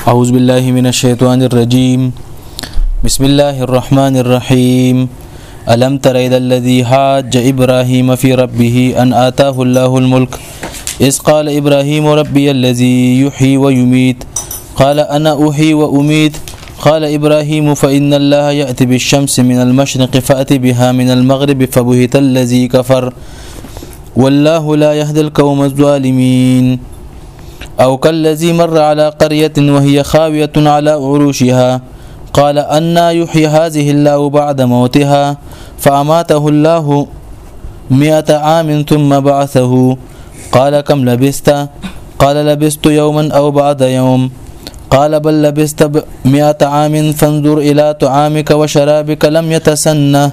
أعوذ بالله من الشيطان الرجيم بسم الله الرحمن الرحيم ألم تر إلى الذي حاج إبراهيم في ربه أن آتاه الله الملك إذ قال إبراهيم ربي الذي يحيي ويميت قال أنا أحيي وأميت قال إبراهيم فإن الله يأتي بالشمس من المشرق فأتي بها من المغرب فبهت الذي كفر والله لا يهدي القوم الظالمين أو كالذي مر على قرية وهي خاوية على عروشها قال أنا يحيي هذه الله بعد موتها فأماته الله مئة عام ثم بعثه قال كم لبست قال لبست يوما أو بعد يوم قال بل لبست مئة عام فانظر إلى طعامك وشرابك لم يتسنه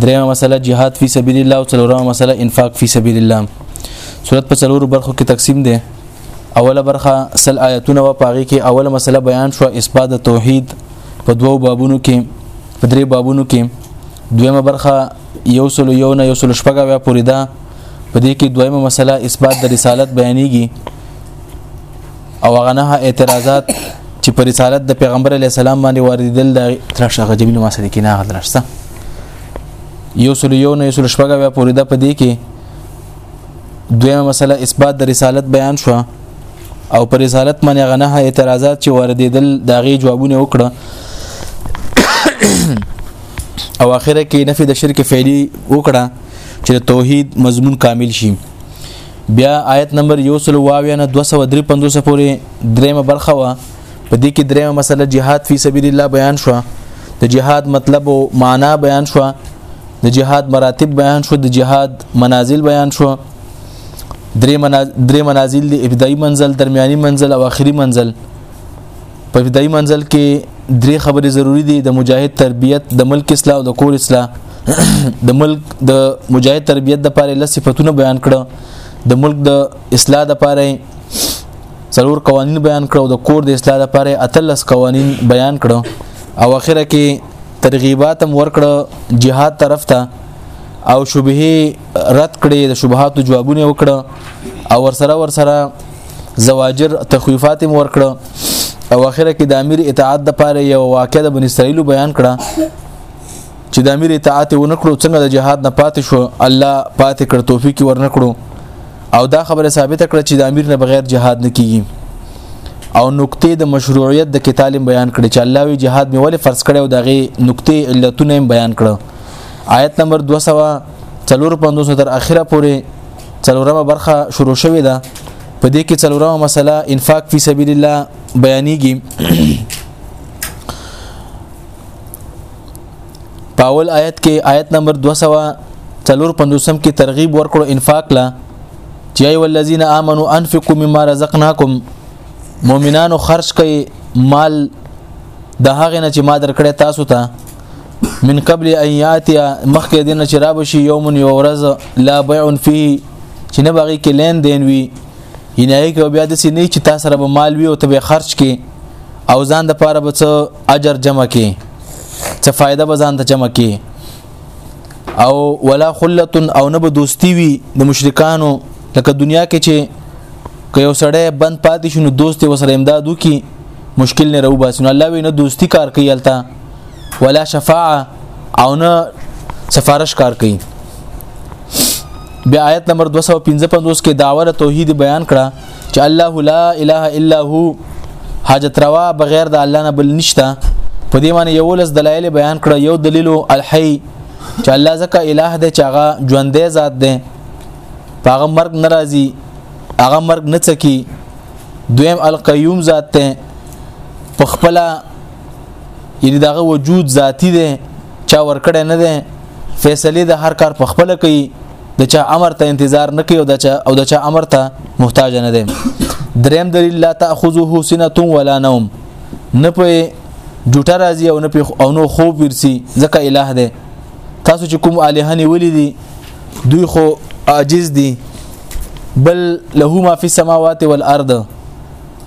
دریمه مسله جهاد فی سبیل الله او څلورمه مسله انفاق فی سبیل الله صورت په څلورو برخو کې تقسیم ده اوله برخه سل آیتونه و پاغي کې اوله مسله بیان شو اثبات توحید په دوو بابونو کې په درې بابونو کې دویمه برخه یو سل یو نه یو سل شپږه بیا پوری ده په دې کې دویمه مسله اثبات د رسالت بیانېږي او هغه نه اعتراضات چې پر رسالت د پیغمبر علی السلام باندې واردېدل د ترشغه جمیل ما سره کې نه غلرسته یو سل یو نه یو سل شپږه بیا پوری ده په دې کې دویمه مسله اثبات د رسالت بیان شو او پر رسالت باندې غنه اعتراضات چې واردېدل د غي جوابونه وکړه او اخره کې نفي د شرک فعلی وکړه چې توحید مضمون کامل شي بیا آیت نمبر یو سل واویا نه 253 پورې دریمه برخه وا په دې کې دریمه مسله جهاد فی سبیل الله بیان شو د جهاد مطلب او معنا بیان شو د جهاد مراتب بیان شو د جهاد منازل بیان شو درې منازل درې منازل دی ابتدایي منزل درمیاني منزل او آخري منزل په ابتدایي منزل کې درې خبرې ضروری دي د مجاهد تربیت د ملک اصلاح او د کور اصلاح د ملک د مجاهد تربیت د پاره لس صفاتونه بیان کړه د ملک د اصلاح د پاره ضرور قوانین بیان کړه او د کور د اصلاح د پاره اتلس قوانین بیان کړه او اخره کې ترغیبات هم ورکړه جهاد طرف ته او شبهه رد کړي د شبهاتو جوابونه وکړه او ورسره ورسره زواجر تخویفات هم ورکړه او اخره کې د امیر اطاعت د پاره یو واقع د بن اسرائیل بیان کړه چې د امیر اطاعت ونکړو څنګه د جهاد نه پاتې شو الله پاتې کړ توفیق ورنکړو او دا خبره ثابت کړه چې د امیر نه بغیر جهاد نه کیږي او نقطې د مشروعیت د کتاب بیان کړي چې الله وی جهاد می ولې فرض کړي او دغه نقطې علتونه بیان کړه آیت نمبر 200 څلور پندوس تر اخره پورې څلورمه برخه شروع شوې ده په دې کې څلورمه مسله انفاق فی سبیل الله بیانېږي پاول آیت کې آیت نمبر 253 کې ترغیب ورکړو انفاق لا چې ای ولذین آمنو انفقوا مما رزقناکم مؤمنانو خرج کړئ مال د هغه نه چې ما درکړې تاسو ته من قبل ان یاتی مخکې دین چې را بشي یوم یو ورځ لا بیع فيه چې نه باغی کې لین دین وی ینه کې بیا د سینې چې تاسو سره به مال وی او ته به خرج کې او ځان د پاره به څه اجر جمع کې څه فائدہ به ځان ته جمع کې او ولا خلت او نه به دوستی وی د مشرکانو لکه دنیا کې چې که یو سړی بند پاتې شونه دوست وسره امدادو کې مشکل نه راو باسنو الله وی نه دوستی کار کوي الته ولا شفاعه او نه سفارش کار کوي بیا آیت نمبر 255 کې داوره توحید بیان کړه چې الله لا اله الا هو حاجت روا بغیر د الله نه بل نشته په دې معنی یو لس دلایل بیان کړه یو دلیل الحی چې الله زکه الہ دی چې هغه ژوندې ذات دی هغه مرګ ناراضي هغه مرګ نه څکی دویم القیوم ذات ته په خپل یعنی دغه وجود ذاتی دی چا ورکړی نه دی فیصله د هر کار په خپل کوي د چا امر ته انتظار نه کوي او د چا او د چا امر ته محتاج نه دی دریم دلیل لا تاخذه سنه ولا نوم نه په جوټه راځي او نه په او نو خوب ورسي ځکه الٰه دی تاسو چې کوم الٰه نه ولې دي دوی خو عاجز دي بل له ما فی السماوات والارض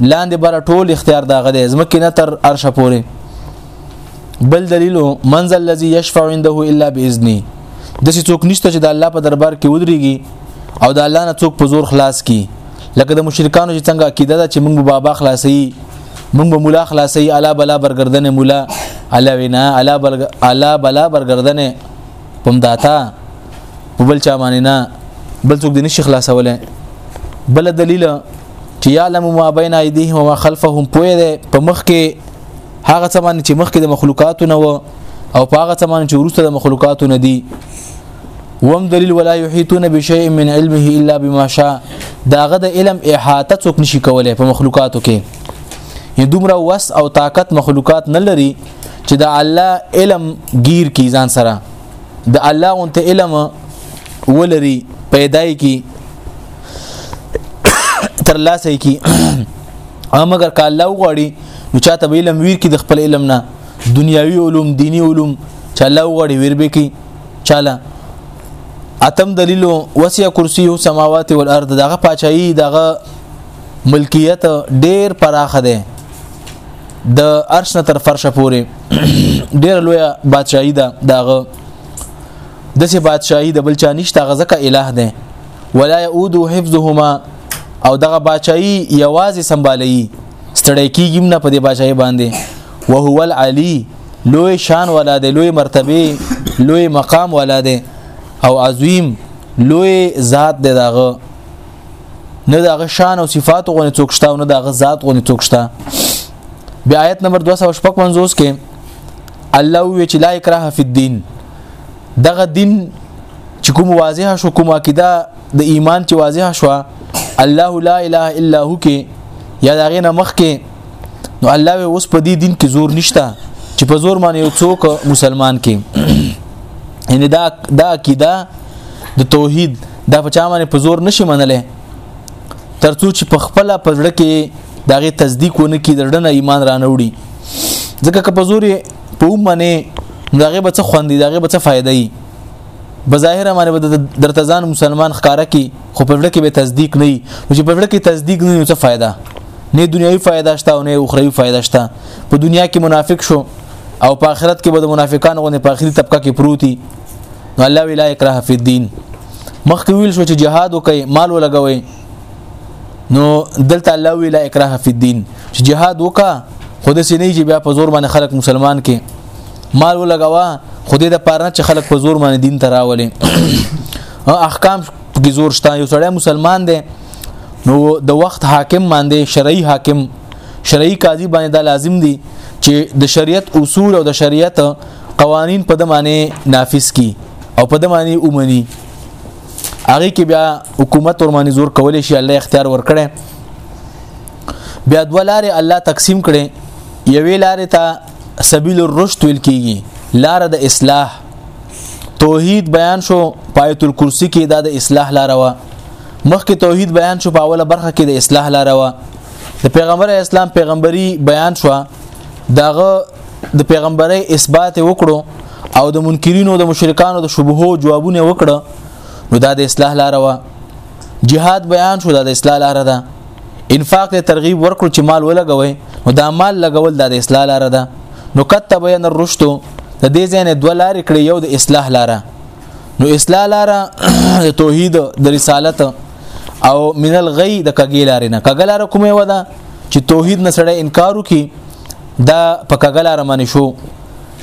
لاندې بر ټول اختیار داغه دی زمکه نه تر عرش پورې بل دلیل منزل الذي يشفع عنده الا باذنه د څه څوک نشته چې د الله په دربار کې ودرېږي او د الله نه څوک په زور خلاص کی لکه د مشرکانو چې څنګه عقیده ده چې موږ بابا خلاصي موږ به مولا خلاصي الا بلا برګردنه مولا الا وینا الا بل الا بلا برګردنه پم داتا په بل چا باندې نه بل څوک دې نشي خلاصوله بل دلیل چې یعلم ما بین ایدیهم و ما خلفهم پوی دی په مخ کې هغه څه باندې چې مخکې د مخلوقاتو نه و او په هغه څه باندې چې وروسته د مخلوقاتو نه دی وم دلیل ولا یحیتون بشیء من علمه الا بما شاء داغه د علم احاطه څوک نشي کولای په مخلوقاتو کې یې دومره وس او طاقت مخلوقات نه لري چې د الله علم گیر کی ځان سره د الله اونته علم ولري پیدای کی تر لاسه کی امګر که الله وغواړي نو چاته به علم ویر کی د خپل علم نه دنیاوی علوم دینی علوم چې الله وغواړي ویر به کی چاله اتم دلیل وسع کرسی سماوات والارض دغه پاچایی دغه ملکیت ډیر پراخه ده د عرش نه تر فرشه پورې ډیر لوی بادشاہي ده داغه د سه بادشاہي د بل چا نشته غزکه الہ ده ولا يعود حفظهما او دغه بادشاہي یوازې سمبالي ستړی کیږم نه په دې بادشاہي باندې وهو العلی لوی شان ولا ده لوی مرتبه لوی مقام ولا ده او عظیم لوی ذات ده دغه نه دغه شان او صفات غو څوک شته او نه دغه ذات غو څوک شته بیا آیت نمبر 255 کې الله وی چې لا اکراه فی الدین دغه دین چې کوم واضح شو کوم عقیده د ایمان چې واضح شو الله لا اله الا هو کې یا دغه نه مخ کې نو الله وی اوس په دې دین کې زور نشته چې په زور باندې یو څوک مسلمان کې ان دا دا عقیده د توحید دا په چا باندې په زور نشي منلې ترڅو چې په خپل په زړه کې داغه تصدیق ونه کی درډنه ایمان رانه وړي ځکه که په زور په ومنه داغه به څه خوندې داغه به څه فائدې وي بظاهر باندې به درته ځان مسلمان ښکارا کی خو په وړه کې به تصدیق نه وي چې په وړه کې تصدیق نه وي څه فائدہ نه دنیوي فائدہ شته او نه اخروی فائدہ شته په دنیا کې منافق شو او په آخرت کې به د منافقانو غو نه په آخري طبقه کې پروتي نو الله ویلا اکراه فی الدین مخکې ویل شو چې جهاد وکي مال ولګوي نو دلته الله ویلا اکراه فی الدین چې جهاد وکا خود سې نه چې بیا په زور باندې خلک مسلمان کې مال ولګوا خودی د پاره چې خلک په زور باندې دین ته راولي احکام کې زور شته یو سړی مسلمان دی نو د وخت حاکم باندې شرعي حاکم شرعي قاضي باندې دا لازم دي چې د شریعت اصول او د شریعت قوانین په د معنی نافذ کی او په د معنی اومني هغه کې بیا حکومت ورمانه زور کولې شي الله اختیار ورکړي بیا دولارې الله تقسیم کړي یوې لارې ته سبیل الرشد ویل کیږي لار د اصلاح توحید بیان شو پایت الکرسی کې دا د اصلاح لار و مخکې توحید بیان شو په اوله برخه کې د اصلاح لار و د پیغمبر اسلام پیغمبري بیان شو داغه د پیغمبري اثبات وکړو او د منکرینو د مشرکانو د شبهو جوابونه وکړه نو دا د اصلاح لار و جهاد بیان شو دا د اصلاح لار ده انفاق ته ترغیب ورکړو چې مال ولګوي نو دا مال لګول دا د اصلاح لار ده نو کته بیان الرشد د دې ځای نه دوه لارې کړې یو د اصلاح لاره نو اصلاح لاره د توحید د رسالت او من الغی د کګی لارې نه کګی لاره کومه ودا چې توحید نه سره انکار وکي دا په کګلا رمانه شو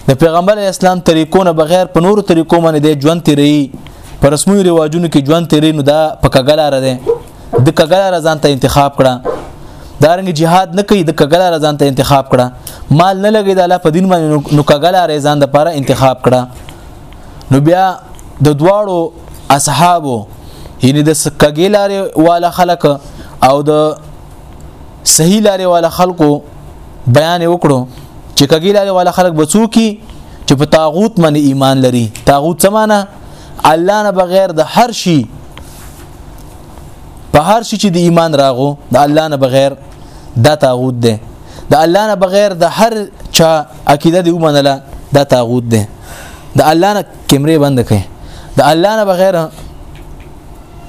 د پیغمبر اسلام طریقو نه بغیر په نورو طریقو باندې د ژوند تیری پر رسمي رواجونو کې ژوند تیری نو دا په کګلا را ده د کګلا را ځان ته انتخاب کړه دارنګ jihad نه کوي د کګلا را ځان ته انتخاب کړه مال نه لګي د الله په دین باندې نو کګلا را ځان د پاره انتخاب کړه نو بیا د دواړو اصحابو یعنی د کګلا والا خلک او د صحیح لارې والا خلکو بیان وکړو چې کګی لارې والا خلک بچو کی چې په طاغوت باندې ایمان لري طاغوت څه معنی الله نه بغیر د هر شي په هر شي چې د ایمان راغو د الله نه بغیر دا طاغوت دی د الله نه بغیر د هر چا عقیده دی ومنله دا طاغوت دی د الله نه کیمرې بند کړي د الله نه بغیر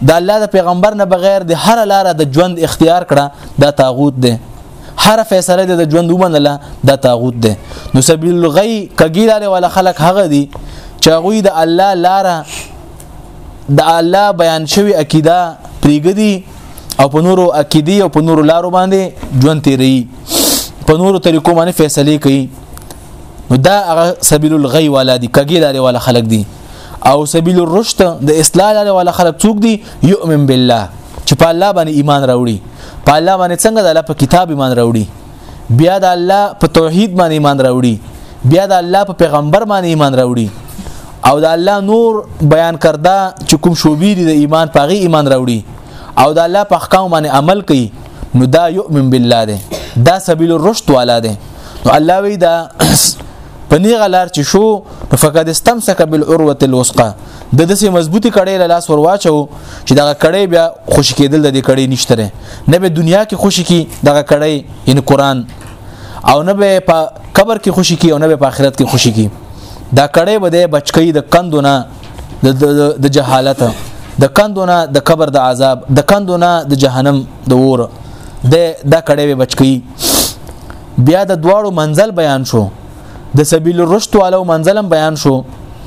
د الله د پیغمبر نه بغیر د هر لار د ژوند اختیار کړه دا طاغوت دی هر فیصله د ژوند ومنله دا طاغوت دی نو سبیل الغی کګیلاله ولا خلق هغه دی چې غوی د الله لار د الله بیان شوی عقیده پریګدي او په نورو عقیدی او په نورو لارو باندې ژوند تیری په نورو طریقو باندې فیصله کوي نو دا هغه سبیل الغی والا دي کګی لارې والا خلق دي او سبیل الرشد د اصلاح لارې والا خلق څوک دي یؤمن بالله چې په الله باندې ایمان راوړي په الله باندې څنګه د الله په کتاب ایمان راوړي بیا د الله په توحید باندې ایمان راوړي بیا د الله په پیغمبر باندې ایمان راوړي او د الله نور بیان کرده چې کوم شوبې دي د ایمان پاغي ایمان راوړي او د الله په احکام باندې عمل کوي نو دا یؤمن بالله ده دا سبیل الرشد والا ده نو الله وی دا پنی غلار چې شو فقد استمسك بالعروه الوثقه د دسې مضبوطی کړي له لاس ورواچو چې دا کړي بیا خوشی کېدل د دې کړي نشته نه به دنیا کې خوشی کی دا کړي ان قران او نه به په قبر کې خوشی کی او نه به په آخرت کې خوشی کی دا کړي به د بچکی د کندونه د جهالت د کندونه د قبر د عذاب د کندونه د جهنم د ور د دا کړي به بچکی بیا د دواړو منزل بیان شو د سبیل الرشد والو منزلم بیان شو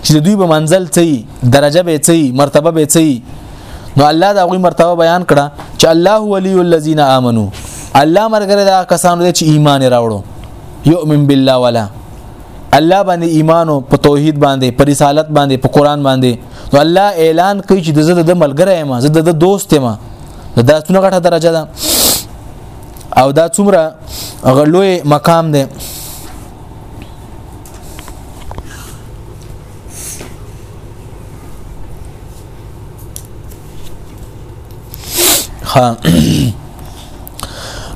چې د دوی په منزل څي درجه به څي مرتبه به څي نو الله دا غوي مرتبه بیان کړه چې الله ولي الذين امنو الله مرګره دا کسانو چې ایمان راوړو یؤمن بالله ولا الله باندې ایمان او په توحید باندې په رسالت باندې په قران باندې نو الله اعلان کوي چې د زړه د ملګری ما زړه د دوست ما دا څونه غټه درجه ده او دا څومره غلوې مقام دی ها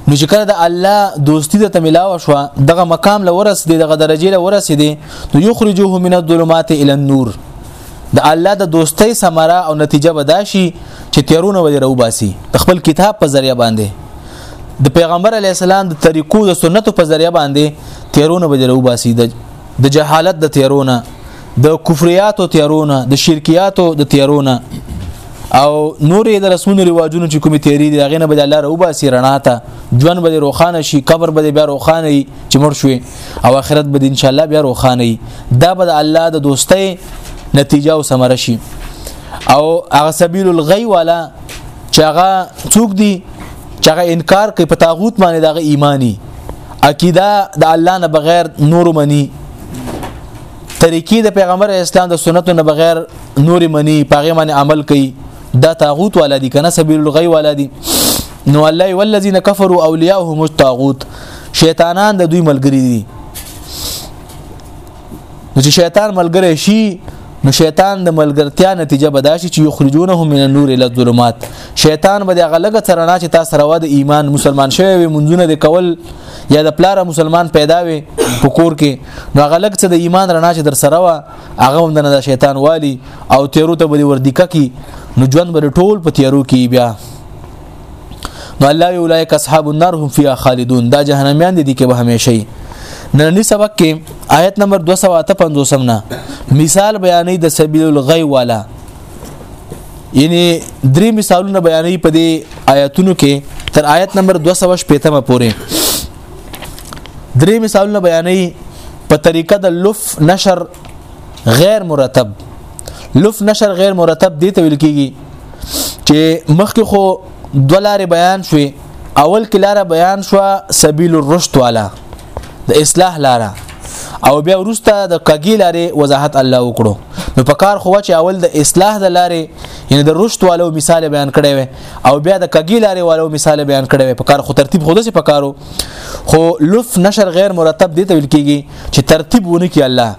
نو چې کله د الله دوستی ته ملاو شو دغه مقام لورس دی دغه درجه لورس دی نو یخرجوه من الظلمات الى النور د الله د دوستۍ ثمره او نتیجه به دا شي چې تیرونه ولې راوباسي د خپل کتاب په ذریعہ باندې د پیغمبر علی السلام د طریقو د سنتو په ذریعہ باندې تیرونه ولې راوباسي د جهالت د تیرونه د کفریات او تیرونه د شرکیات او د تیرونه او نور د رسمونو ریواجونو چې کومې تیری دي هغه نه به الله راوباسي رڼا ته ژوند به روخانه شي قبر به بیا روخانه چې مر شوي او آخرت به ان شاء الله بیا روخانه وي دا به الله د دوستۍ نتیجه او ثمره شي او هغه سبیل الغی والا چې هغه څوک دي چې هغه انکار کوي په تاغوت باندې دغه ایمانی عقیده د الله نه بغیر نور منی طریقې د پیغمبر اسلام د سنتو نه بغیر نور منی پاغه باندې عمل کوي دا طاغوت والا دي کنه سبیل الغی والا دي نو الله والذین کفروا اولیاءهم الطاغوت شیطانان د دوی ملګری دي نو چې شیطان ملګری شي نو شیطان د ملګرتیا نتیجه به داشي چې یخرجونهم من النور الى الظلمات شیطان به د غلګه ترنا چې تاسو راو د ایمان مسلمان شوی وي منځونه د کول یا د پلار مسلمان پیدا وي په کور کې نو غلګ څه د ایمان رڼا چې در سره هغه هم د شیطان والی او تیرو ته به وردیکه کی نو ژوند به ټول په تیرو کی بیا نو الله اولایک اصحاب النار هم فیها خالدون دا جهنميان دي کې به همیشه نننی سبق کې آیت نمبر 258 نه مثال بیانې د سبیل الغی والا یعنی درې مثالونه بیانې په دې آیاتونو کې تر آیت نمبر 215 پورې درې مثالونه بیانې په طریقه د لف نشر غیر مرتب لف نشر غیر مرتب دی ته ویل کیږي چې مخکې خو دولارې بیان شوي اول کې لاره بیان شو سبیل الرشد والا د اصلاح لاره او بیا ورسته د کګی لاره وضاحت الله وکړو نو په کار خو چې اول د اصلاح د لاره یعنی د رشد والو مثال بیان کړی وي او بیا د کګی لارې والو مثال بیان کړی په کار خو ترتیب خود سي پکارو خو لف نشر غیر مرتب دي ته ویل کیږي چې ترتیب ونه کی الله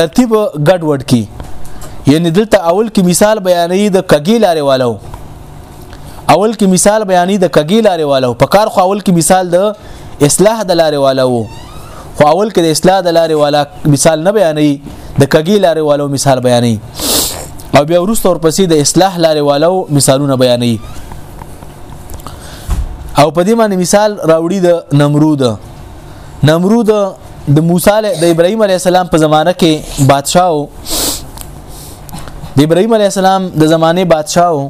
ترتیب ګډ وډ کی یعنی دلته اول کې مثال بیانې د کګی لارې والو اول کې مثال بیانې د کګی لارې والو په کار خو اول کې مثال د اصلاح د لارې والو خو اول کې د اصلاح د لارې والا مثال نه بیانې د کګی لارې والو مثال بیانې او بیا ورسته ورپسې د اصلاح لارې والو مثالونه بیانې او په دې باندې مثال راوړي د نمرود نمرود د موسی د ابراهيم عليه السلام په زمانه کې بادشاه و د ابراهيم عليه السلام د زمانه بادشاه و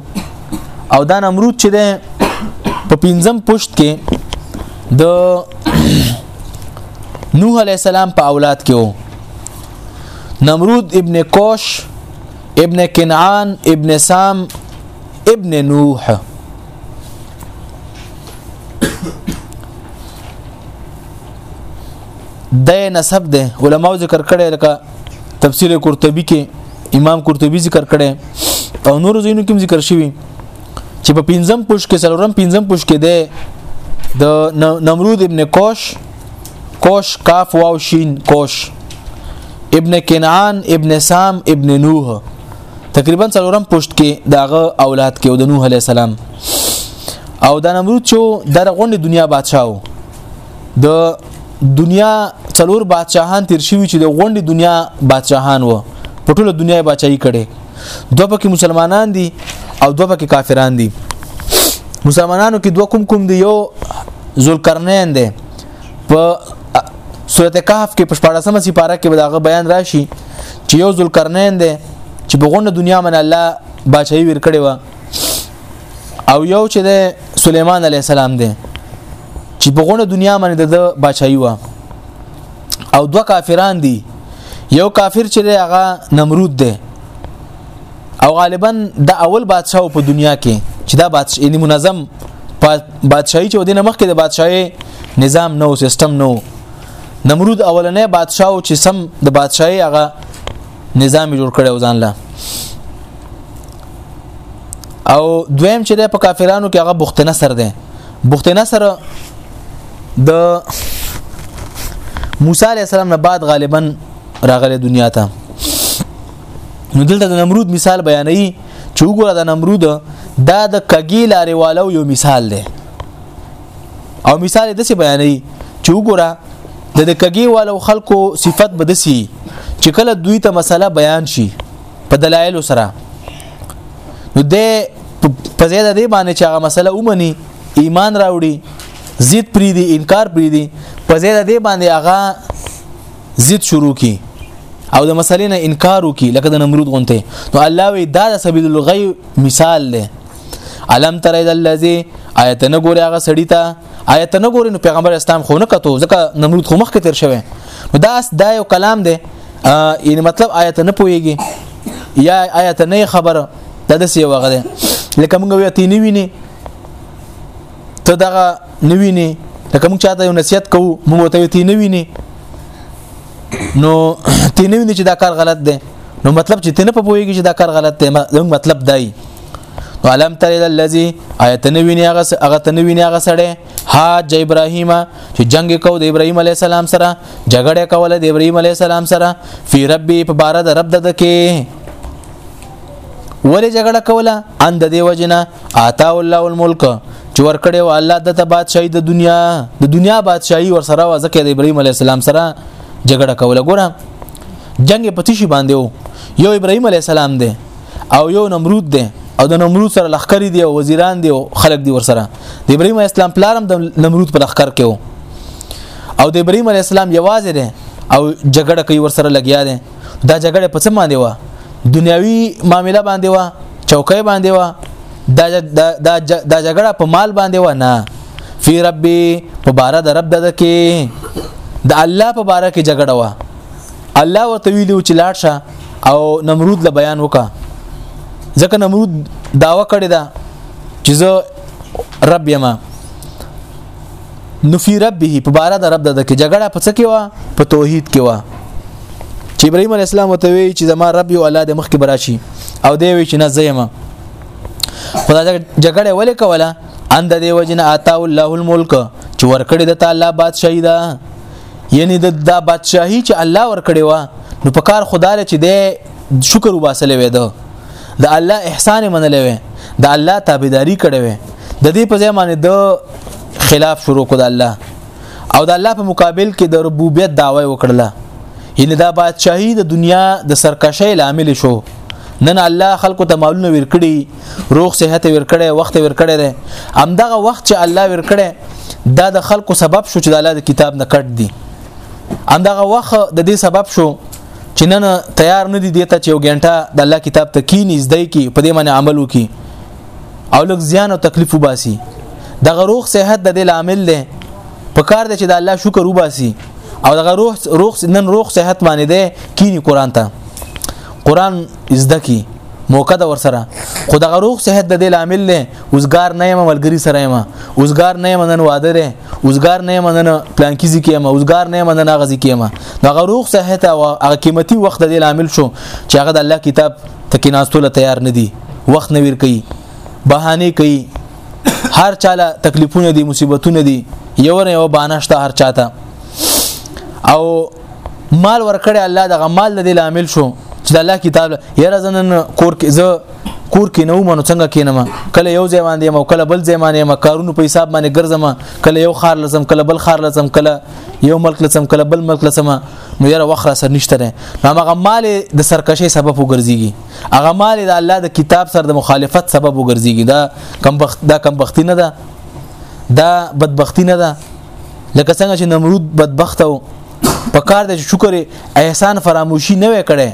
او دا نمرود چې ده په پنځم پښت کې د نوح عليه السلام په اولاد کې و نمرود ابن کوش ابن کنعان ابن سام ابن نوح د نسب ده علماو ذکر کړي لکه تفسیر قرطبي کې امام قرطبي ذکر کړي او نور زینو کې ذکر شوی چې په پنځم پوش کې سلورم پنځم پوش کې ده د نمرود ابن کوش کوش کاف واو شین کوش ابن کنعان ابن سام ابن نوح تقریبا څلورم پشت کې داغه اولاد کې او د نوح علی السلام او د نمرود چې د غونډې دنیا بادشاهو د دنیا څلور بادشاهان تیر شوی چې د غونډې دنیا بادشاهان و په ټوله دنیا بادشاہي کړي دوه پکې مسلمانان دي او دوه پکې کافران دي مسلمانانو کې دوه کوم کوم دی یو ذوالقرنین دی په سورته کهف کې په 14مه سپاره کې بداغه بیان راشي چې یو ذوالقرنین دی چې په غونډه دنیا من الله بادشاہي ور کړی و او یو چې د سليمان عليه السلام دی چې په غونډه دنیا باندې د بادشاہي و او دوه کافران دي یو کافر چې هغه نمرود دی او غالبا د اول بادشاہ په دنیا کې چې دا بادشاہ یعنی منظم بادشاہي چې ودینه مخکې د بادشاہي نظام نو سیستم نو نمرود اولنې بادشاہ او چې سم د بادشاہي هغه نظام جوړ کړو ځان له او دویم چې د په کافرانو کې هغه بخت نصر دی بخت نصر د موسی علی السلام نه بعد غالبا راغله دنیا ته نو دلته د نمرود مثال بیانوي چې وګوره د نمرود دا د کګی لارې والو یو مثال دی او مثال د څه بیانوي چې وګوره د د کګی والو خلکو صفت بدسي چې کله دوی ته مسله بیان شي په دلایل سره نو د په ځای د دې باندې چې هغه مسله ومني ایمان راوړي زید پری دی انکار پری دی په ځای د دې باندې هغه زید شروع کی او د مسلې نه انکار وکي لکه د نمرود غونته نو الله وی دا د سبیل الغی مثال دی علم تر الذی آیت نه ګوري هغه سړی ته آیت نه ګوري نو پیغمبر اسلام خو نه کتو ځکه نمرود خو مخ کې تیر شوی نو دا دا یو کلام دی یعنی مطلب آیت نه پويږي یا آیت نه خبره د دې یو غره لکه موږ وی تی نه ویني ته دغه نه ویني لکه موږ چاته یو نصیحت کوو موږ ته تی نه ویني نو تی نه ویني چې دا کار غلط دی نو مطلب چې تنه په پوهیږي چې دا کار غلط دی زموږ مطلب دی نو علم تر الذی آیت نه ویني هغه هغه تنه ویني هغه سړی حاج ابراهیم چې جنگ کو د ابراهیم علی السلام سره جګړه کوله د ابراهيم عليه السلام سره فی ربي په بار د رب د کې ولې جګړه کوله ان د دې وجنه آتا الله الملک چې ور کړو الله د ته بادشاہي د دنیا د دنیا بادشاہي ور سره وځکه د ابراهيم عليه السلام سره جګړه کوله ګوره جنگ په تشي باندې وو یو ابراهيم عليه السلام دی او یو نمرود دی او د نمرود سره لخر دی او وزیران دی او خلک دی ور سره د ابراهيم اسلام پلارم د نمرود په لخر کې وو او د ابراهيم عليه السلام یوازې ده او جګړه کوي ورسره لګیا دي دا جګړه په څه باندې و دنیوي معاملې باندې و چوکۍ باندې و دا دا دا جګړه په مال باندې و نه فی ربی په بار د رب دد کې د الله په بار کې جګړه و الله ورته ویلو چې لاړ شه او نمرود له بیان وکا ځکه نمرود داوا کړی دا چې زه رب یما نو فی ربه په بار د رب د کې جګړه په څه کې و په توحید کې و چې ابراهیم علی السلام ته وی چې زما رب یو الله د مخ کې براشي او دی وی چې نه زېما خدا جګړه ولې کوله ان د دې وجن آتا الله الملک چې ورکړي د تعالی بادشاہي دا یعنی د دا بادشاہي چې الله ورکړي وا نو په کار خدای چې دی شکر وباسلې وې ده د الله احسان منلې وي د الله تابعداري کړې وي د دې په ځای باندې د خلاف شروع کړ الله او د الله په مقابل کې د ربوبیت داوی وکړله یعنی دا بادشاہي د دنیا د سرکشۍ لامل شو نن الله خلکو ته مالونه ورکړي روغ صحت ورکړي وخت ورکړي ده همدغه وخت چې الله ورکړي دا د خلکو سبب شو چې د الله د کتاب نه کټ دي همدغه وخت د دې سبب شو چې نن تیار نه دي دیته چې یو غنټه د الله کتاب ته کینی زده کی په دې باندې عمل وکي او لږ زیان او تکلیف وباسي د غروخ صحت د دې لامل دی په کار دی چې د الله شکر وباسي او د غروخ روخ نن روخ صحت باندې دی کینی قران ته قران زده کی موقع د ورسره خو د غروخ صحت د دې لامل دی اوسګار نه یم ملګری سره یم اوسګار نه یم نن واده ده اوسګار نه یم نن پلان کې ځکه یم اوسګار نه یم نن هغه ځکه یم دا غروغ صحت او هغه قیمتي وخت د عامل شو چې هغه د الله کتاب تکیناستو له تیار نه دی وخت نه ور کوي بهانه کوي هر چاله تکلیفونه دي مصیبتونه دي یو نه یو بانشته هر چاته او مال ورکړي الله دغه مال د لامل شو چې الله کتاب یاره زنن کور کې زه کور کې نو منو څنګه کینم کله یو ځای باندې مو کله بل ځای باندې ما کارونو په حساب باندې ګرځم کله یو خار لزم کله بل خار لزم کله یو ملک لزم کله بل ملک لزم نو یاره وخره سر نشته نه هغه مال د سرکشي سبب وګرځيږي هغه مال د الله د کتاب سره د مخالفت سبب وګرځيږي دا کم بخت دا کم بختی نه ده دا بدبختی نه ده لکه څنګه چې نمرود بدبخت او په کار د شکر احسان فراموشي نه وکړي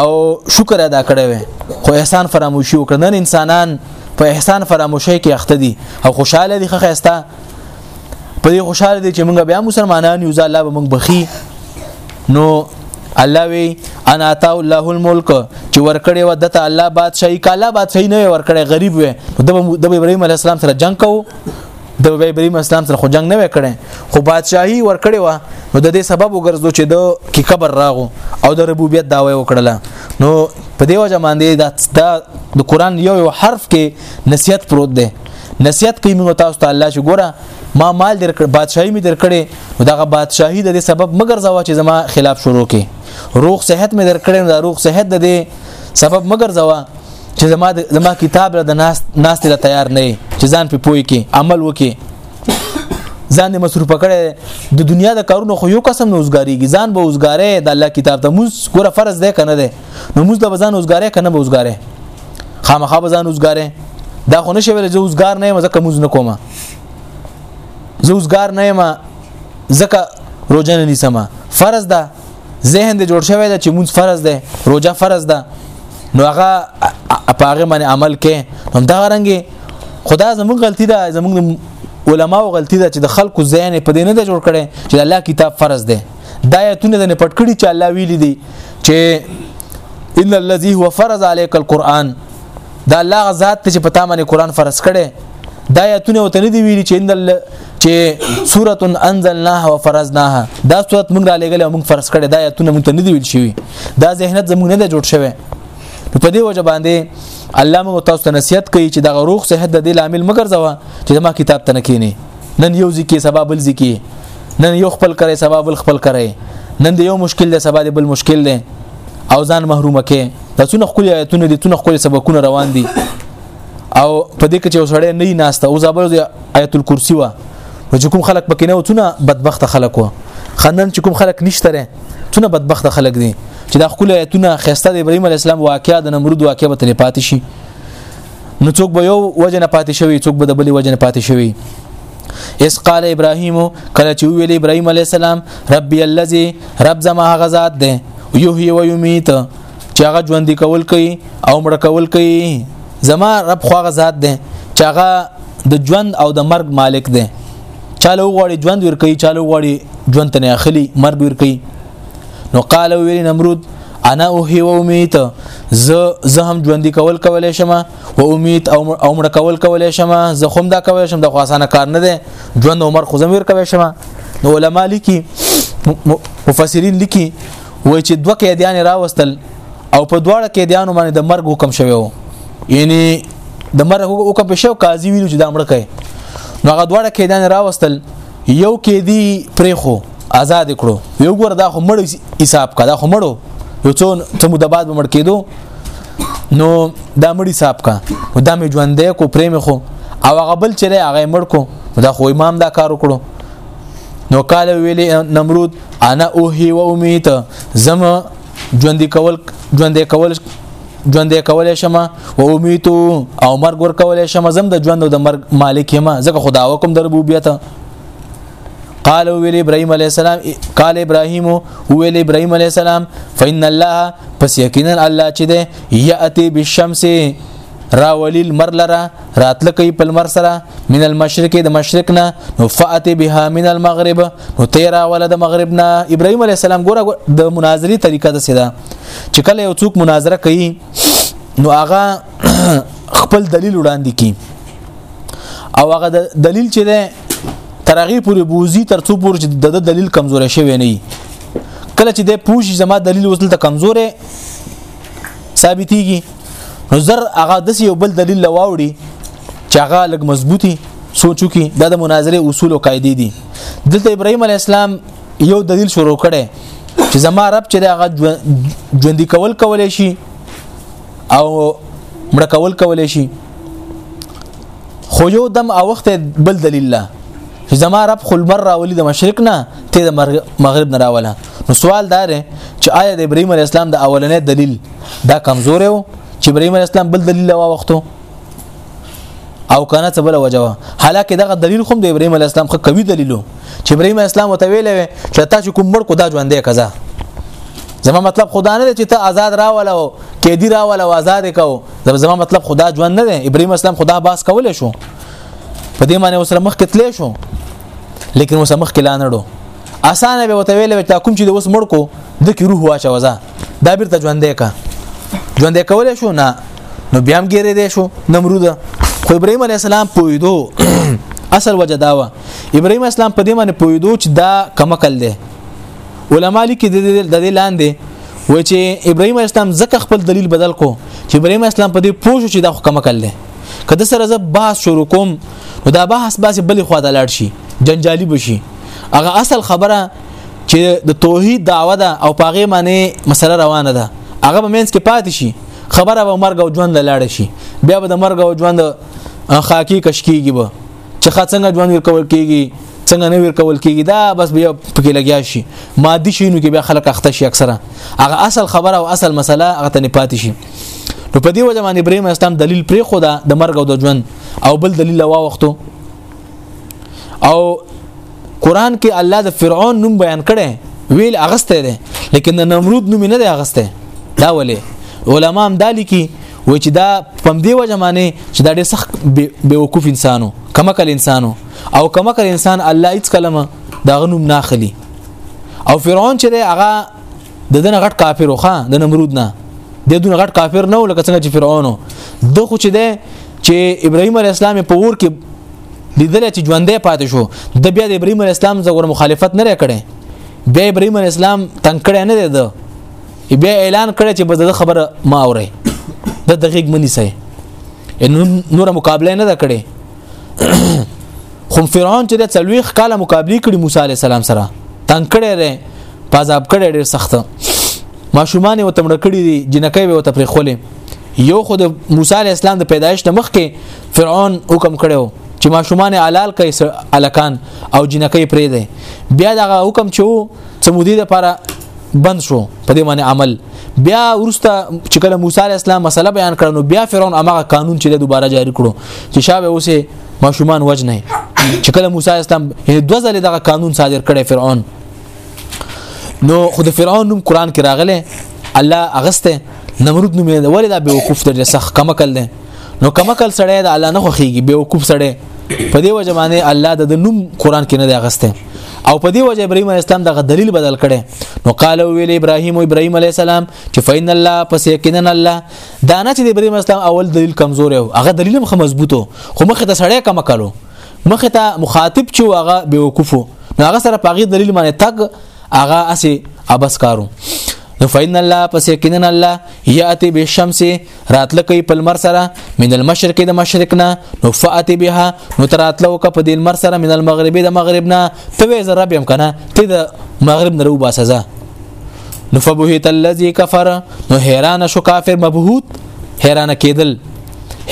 او شکر ادا کړی وي خو احسان فراموشي وکړ نن انسانان په احسان فراموشي کې اخته دي او خوشاله دي خخه استا په دې خوشاله دي چې موږ بیا مسلمانان یو ځل به موږ بخي نو الله وی انا تا الله الملک چې ورکړې و دته الله بادشاہي کاله بادشاہي نه ورکړې غریب وې د ابراهيم عليه السلام سره جنگ کوو د ابراهيم اسلام سره خو جنگ نه وکړي خو بادشاهي ورکړي و نو د دې سبب وګرځو چې د کی قبر راغو او د ربوبیت داوی وکړله نو په دې وجه باندې دا د قران یو یو حرف کې نصیحت پروت دی نصیحت کوي موږ تاسو ته الله چې ګوره ما مال درکړ بادشاہي می درکړې نو دغه بادشاہي د دې سبب مګر زوا چې زما خلاف شروع کې روغ صحت می درکړې نو دا روغ صحت د دې سبب مګر زوا چې زما زما کتاب را د ناس ناس ته تیار نه چې ځان په پوي کې عمل وکي ځان دې مصروف کړي د دنیا د کارونو خو یو قسم نوزګاریږي ځان به وزګاره د الله کتاب ته موږ ګوره فرض ده کنه ده نو موږ د ځان وزګاره کنه به وزګاره خامخا به ځان وزګاره دا خو نشي ویل چې وزګار نه یم ځکه موږ نه کومه زه وزګار نه یم ځکه روزنه نیسم فرض ده ذهن دې جوړ شوی دی چې مونږ فرض دی روزه فرض ده نو هغه په هغه باندې عمل کې هم دا رنګي خدا زموږ غلطي ده زموږ علماو غلطي ده چې د خلکو ذهن په دې نه ده جوړ کړي چې الله کتاب فرض ده دا آیتونه د پټ کړي چې الله ویلي دي چې ان الذي هو فرض عليك القرآن دا الله غزاد ته چې پتا باندې قران فرض کړي دا آیتونه وته نه دی ویلي چې اندل چې سوره انزلناها وفرضناها دا سوره موږ را لګل موږ فرض کړي دا آیتونه موږ ته نه دی ویل شوی دا ذهنت زموږ نه دی جوړ شوی په دې وجه باندې الله موږ تاسو ته نصیحت کوي چې دا روح صحت د دې لامل مګر ځوا چې ما کتاب ته نه کینی نن یو ځکه سبب بل ځکه نن یو خپل کرے سبب بل خپل کرے نن د یو مشکل له سبب بل مشکل له او ځان محروم کې دا څونه خپل آیتونه دي څونه خپل سبقونه روان دي او په دې کې چې وسړی نه ناشته او زابل آیت الکرسی وا چې کوم خلک پکې نه وتونه بدبخت خلک و خندن چې کوم خلک نشته ره څونه بدبخت خلک دي چې دا خپل آیتونه خسته د ابراهیم علی السلام واقعیا د نمرود واقعیا به تلې پاتې شي نو څوک به یو وجنه پاتې شوی څوک به د بلې وجنه پاتې شوی اس قال ابراهيم کله چې ویل ابراهيم عليه السلام ربي الذي رب زما هغه ذات ده يحيي ويميت چې هغه ژوند کول کوي او مړ کول کوي زما رب خو هغه ذات ده چې هغه د ژوند او د مرګ مالک ده چاله وغوړي ژوند ور کوي چاله وغوړي ژوند ته نه اخلي مرګ ور کوي نو قال ویل نمرود انا اوهی و امیت ز زه هم ژوند کول کولای شم و امید او مړ کول کولای شم زه خوم دا کولای شم د خو اسانه کار نه دی ژوند عمر خو زمیر کولای شم نو علما لیکي مفسرین لیکي وای چې دوه قیدیان راوستل او په دواړه قیدیانو باندې د مرګ حکم شوی وو یعنی د مرګ حکم په شو قاضي ویلو چې دا مړ کړي نو هغه دواړه قیدیان راوستل یو قیدی پرې خو آزاد کړو یو ګور دا خو مړ حساب کړه دا خو مړو یو څو ته مو د بعد مړ کېدو نو دا مړی صاحب کا دا مې ژوندې کو پریم خو او هغه بل چې هغه مړ کو دا خو امام دا کار وکړو نو قال ویلی نمرود انا اوهی و امیت زم ژوند کول ژوند کول ژوند کول شم او امیت او مرګ ور کول شم زم د ژوند او د مرګ مالک یم زکه خدا حکم در ربوبیت قال ویل ابراهيم عليه السلام قال ابراهيم ویل ابراهيم عليه السلام فإن الله پس یقینا الله چې ده ياتي بالشمس راولي المر لره راتل کوي په المر سره من المشرق د مشرق نه نو فاتي بها من المغرب نو تیرا ولد مغرب نه ابراهيم عليه السلام ګوره د مناظري طریقه ده سیدا چې کله یو څوک مناظره کوي نو هغه خپل دلیل وړاندې کوي او هغه دلیل چې ده تر هغه پورې بوزي تر څو پورې د دلیل کمزورې شوی نه کله چې د پوښ زما دلیل وصل ته کمزورې ثابتېږي نو زر هغه د یو بل دلیل لواوړي چې هغه لګ مضبوطي سوچو کې دا د مناظره اصول او قاعده دي دلته ابراهيم عليه السلام یو دلیل شروع کړي چې زما رب چې دا ژوند کول کولای شي او مړه کول کولې شي خو یو دم او وخت بل دلیل لا چې زما رب خل مر راولي د مشرق نه ته د مغرب نه راوله نو سوال دا دی چې آیا د ابراهیم علی السلام د اولنې دلیل دا کمزور و چې ابراهیم علی السلام بل دلیل وا وختو او کنه څه بل وجوه حالکه دغه دلیل خو د ابراهیم علی السلام خو قوي دلیلو چې ابراهیم اسلام ته ویلې چې تاسو کوم مړ کو دا ژوند دی قضا زما مطلب خدا نه چې ته آزاد راول او کې دی راول او آزاد کو زما مطلب خدا ژوند نه دی ابراهیم اسلام خدا باس کول شو په دې معنی اوس مخ کتلې شو لیکن اوس مخ کلانړو اسانه به وته ویل چې کوم چې د اوس مړ کو د کی روح واچو ځا دا بیرته ژوندې کا ژوندې کولې شو نه نو بیا هم ګیره دی شو نمرود خو ابراهيم عليه السلام پویدو اصل وجه داوه ابراهيم اسلام په دې باندې پویدو چې دا کمکل دی علما لیکي د دې لاندې و چې ابراهيم اسلام ځکه خپل دلیل بدل کو چې ابراهيم اسلام په دې پوه شو چې دا خو کمکل دی کله سره زه بحث شروع کوم نو دا بحث باسي بلې خوا ته لاړ شي جنجالي بشي هغه اصل خبره چې د توحید دعوه ده او پاغه معنی مسله روانه ده هغه به مینس کې پاتې شي خبره به مرګ او ژوند لاړ شي بیا به د مرګ او ژوند خاکی کشکیږي به چې څنګه ژوند ورکول کیږي څنګه نه ورکول کیږي دا بس بیا پکې لګیا شي مادي شینو کې بیا خلک اخته شي اکثره هغه اصل خبره او اصل مسله هغه ته نه پاتې شي نو په دې وجه باندې ابراهيم اسلام دلیل پرې خو دا د مرګ او د ژوند او بل دلیل وا وختو او قران کې الله د فرعون نوم بیان کړي ویل اغسته ده لیکن د نمرود نوم نه دی اغسته دا ولې علما هم دالی کې و چې دا پم دی وجه معنی چې دا ډېر سخت بے وقوف انسانو کمکل انسانو او کمکل انسان الله هیڅ کلمه دا غنوم ناخلی او فرعون چې هغه د دنه غټ کافر خو د نمرود نه د دونه غټ کافر نه لکه څنګه چې فرعون د خو چې ده چې ابراهيم عليه السلام په ور کې لیدل چې ژوندې پاتې شو د بیا د ابراهيم عليه السلام زور مخالفت نه کړي بیا ابراهيم عليه السلام تنگ کړي نه ده بیا اعلان کړي چې بده خبره ما اوري د دقیق منی سي نور مقابله نه ده کړې خو فرعون چې د څلويخ کاله مقابله کړي موسی عليه السلام سره تنگ کړي لري پازاب کړي ډېر سخت ماشومان یې وتمړ کړي دي جنکې به وتپري خولې یو خو د موسی عليه السلام د پیدایش نه مخکې فرعون حکم کړو چې ماشومان حلال کوي الکان او جنکې پرې دی بیا دغه حکم چې څه مودې لپاره بند شو په دې باندې عمل بیا ورسته چې کله موسی عليه السلام مسله بیان کړه نو بیا فرعون هغه قانون چې دوباره جاری کړو چې شابه اوسه ماشومان وجنه چې کله موسی عليه السلام دوه ځله دغه قانون صادر کړي فرعون نو خود فرعون نوم قران کې راغله الله اغسته نمرود نوم ولې دا به وقوف تر سخ کمکل نه نو کمکل سړی د الله نه خوخيږي به وقوف سړی په دې وجه باندې الله د نوم قران کې نه دی غسته او په دې وجه ابراهيم عليه السلام دغه دلیل بدل کړي نو قال ویل ابراهيم او ابراهيم عليه السلام چې فین الله پس یقینا الله دا نه چې ابراهيم عليه السلام اول دلیل کمزور او هغه دلیل هم مضبوطو خو مخه ته سړی کم کړو مخه ته مخاطب چې هغه بیوقوفو نو هغه سره پاغي دلیل باندې تک هغه اسی ابس کارو نو فین الله پس یقینا الله یاتی بالشمس راتله کوي په لمر سره من المشرق د مشرق نه نو فات بها نو تراتله وک په د لمر سره من المغرب د مغرب نه ته وې زه رب يم کنه ته د مغرب نه رو باسه نو فبهت الذي كفر نو حیران شو کافر مبهوت حیران کېدل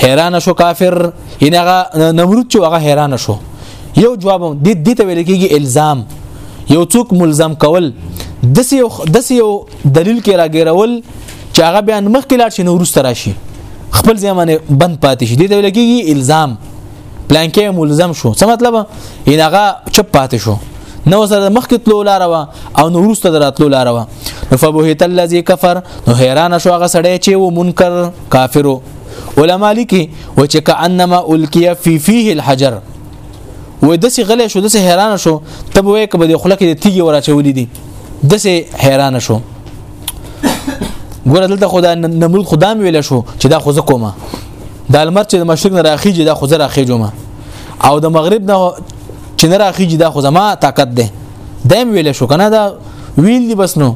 حیران شو کافر ان هغه نمرود چې هغه حیران شو یو جواب د دې ته ویل کېږي الزام یو څوک ملزم کول دسی یو دسی یو دلیل کې راګیرول چې هغه بیا مخکې لاړ شي نو ورسته راشي خپل ځای باندې بند پاتې شي دې ته ویل کېږي الزام پلان کې ملزم شو څه مطلب ان هغه چپ پاتې شو نو سره مخکې تلو لار وا او نو ورسته دراتلو لار وا فبهت الذي كفر نو حیران شو هغه سړی چې و منکر کافرو علما لیکي و چې کانما الکی فی فیه الحجر و دسی غلې شو دسی حیران شو تب وې کبه د خلک د تیږي ورا چولې دي دسی حیران شو ګوره دلته خدا نمرود خدام ویل شو چې دا خو زه کومه د المر چې د مشرق نه راخیږي دا خو زه راخیږم او د مغرب نه چې نه راخیږي دا خو زما طاقت ده دیم ویل شو کنه دا ویل دی بس نو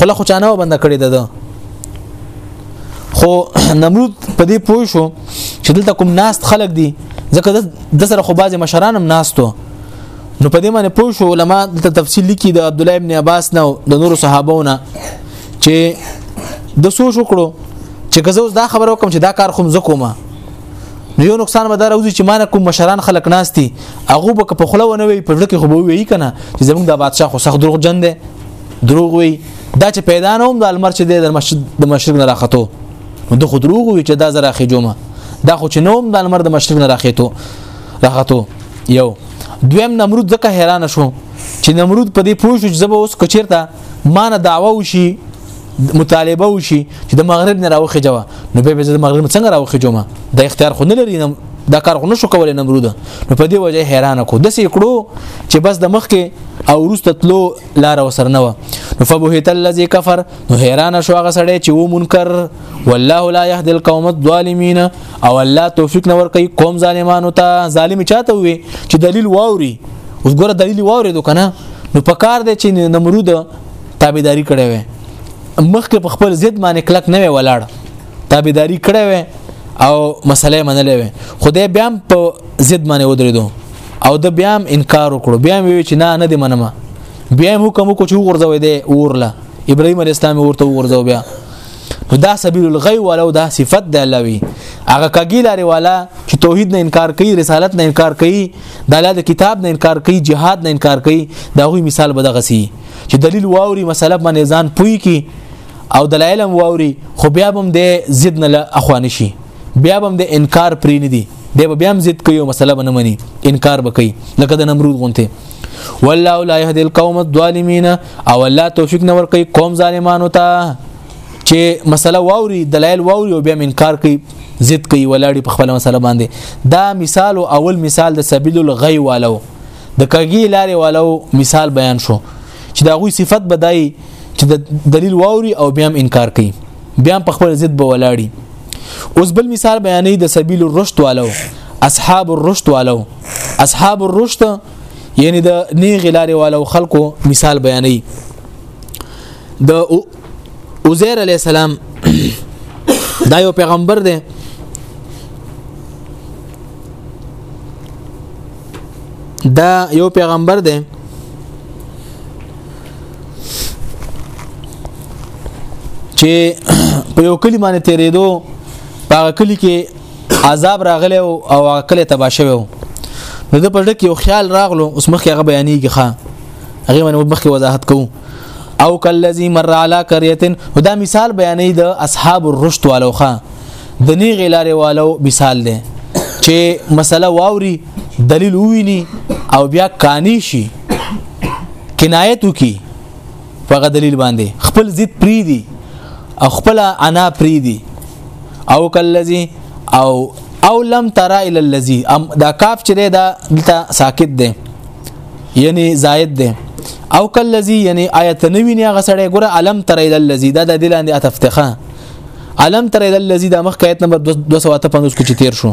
خلا خو چانه بند کړی ده خو نمرود په دې پوه شو چې دلته کوم ناست خلک دي ځکه د سره خو بعضې مشران هم ناستو نو په دې باندې پوه شو علما د تفصیل لیکي د عبد الله ابن عباس نه د نور صحابهونه چې د سوچ وکړو چې که زه دا خبره وکم چې دا کار خوم زکوما نو یو نقصان به دا راوځي چې مان کوم مشران خلک ناشتي هغه به په خله ونه وي په ځل کې خو به وي کنه چې زمونږ د بادشاه خو سخت دروغ جن دي دروغ وي دا چې پیدا نه هم د المر چې د مسجد د مشرق نه راخته نو د خو دروغ وي چې دا زراخي جمعه دا خو چې نوم د المر د مشرق نه راخته راخته یو دویم نمرود ځکه حیران شو چې نمرود په دې پوه شو چې زبه اوس کچیرته ما نه دعوه وشي مطالبه وشي چې د مغرب نه راوخه جوه نو به د مغرب څنګه راوخه جوه د اختیار خو نه لري دا کار خو نشو کولای نمرود نو په دې وجه حیران کو د سې کړو چې بس د مخ کې او روسته تلو لار وسر نه و نو فبهت الذي كفر نو حیران شو هغه سړی چې و منکر والله لا يهدي القوم الظالمين او الله توفیق نور کوي قوم ظالمانو ته ظالم چاته وي چې دلیل واوري اوس ګوره دلیل واوري دو کنه نو پکار دی چې نمرود تابعداري کړي وي مخکې په خپل ضد باندې کلک نه وي ولاړ تابعداري کړي وي او مسله منلې وي خدای بیا په ضد باندې ودرېدو او د بیا هم انکار وکړو بیا هم وی چې نه نه دی منم بیا هم حکم وکړو چې ورځوي دی اورله ابراهيم عليه السلام ورته ورځو بیا نو دا سبیل الغی ولو دا صفت د الله وی هغه کګی لري والا چې توحید نه انکار کوي رسالت نه انکار کوي د الله د کتاب نه انکار کوي جهاد نه انکار کوي دا غوي مثال به دغه سي چې دلیل واوري مسله باندې ځان پوي کی او دلایل واوري خو بیا هم د ضد نه اخوان شي بیا هم د انکار پرې نه دي دی به بیا هم ضد کوي او مسله به نه مني انکار به کوي لکه د نمرود غونته والله لا يهدي القوم الظالمين او الله توفیق نه ورکي قوم ظالمانو ته چې مسله واوري دلایل واوري او بیا انکار کوي ضد کوي ولاړی په خپل مسله باندې دا مثال او اول مثال د سبیل الغی والو د کګی لارې والو مثال بیان شو چې دا غوي صفت بدای چې د دلیل واوري او بیا هم انکار کوي بیا په خپل ضد به ولاړي اوس بل مثال بیانې د سبیل الرشد والو اصحاب الرشد والو اصحاب الرشد یعنی د نیغ لارې والو خلکو مثال بیانې د عزیر علی السلام دا یو پیغمبر دی دا یو پیغمبر دی چې په یو کلی باندې تیرېدو په کلی کې عذاب راغلی او هغه کلی تبا شوی و نو د پرده کې یو خیال راغلو اوس مخکې هغه بیانېږي ښا هغه باندې مخکې وضاحت کوو او کلذي مر علی قريه دا مثال بیانې د اصحاب الرشد والو ښا د نیغې لارې والو مثال دی چې مسله واوري دلیل وویني او بیا قانع شي کنایت وکي فغه دلیل باندې خپل ضد پری دي او خپل انا پری دي او کلذي او او لم ترى الى الذي دا کاف چې دا دلته ساکت ده یعنی زائد ده او کلذي یعنی آیت نوینه غسړې ګره علم ترى الى الذي دا د دلاندې اتفتخه علم تر الذي د مخ کایت نمبر 255 کې تیر شو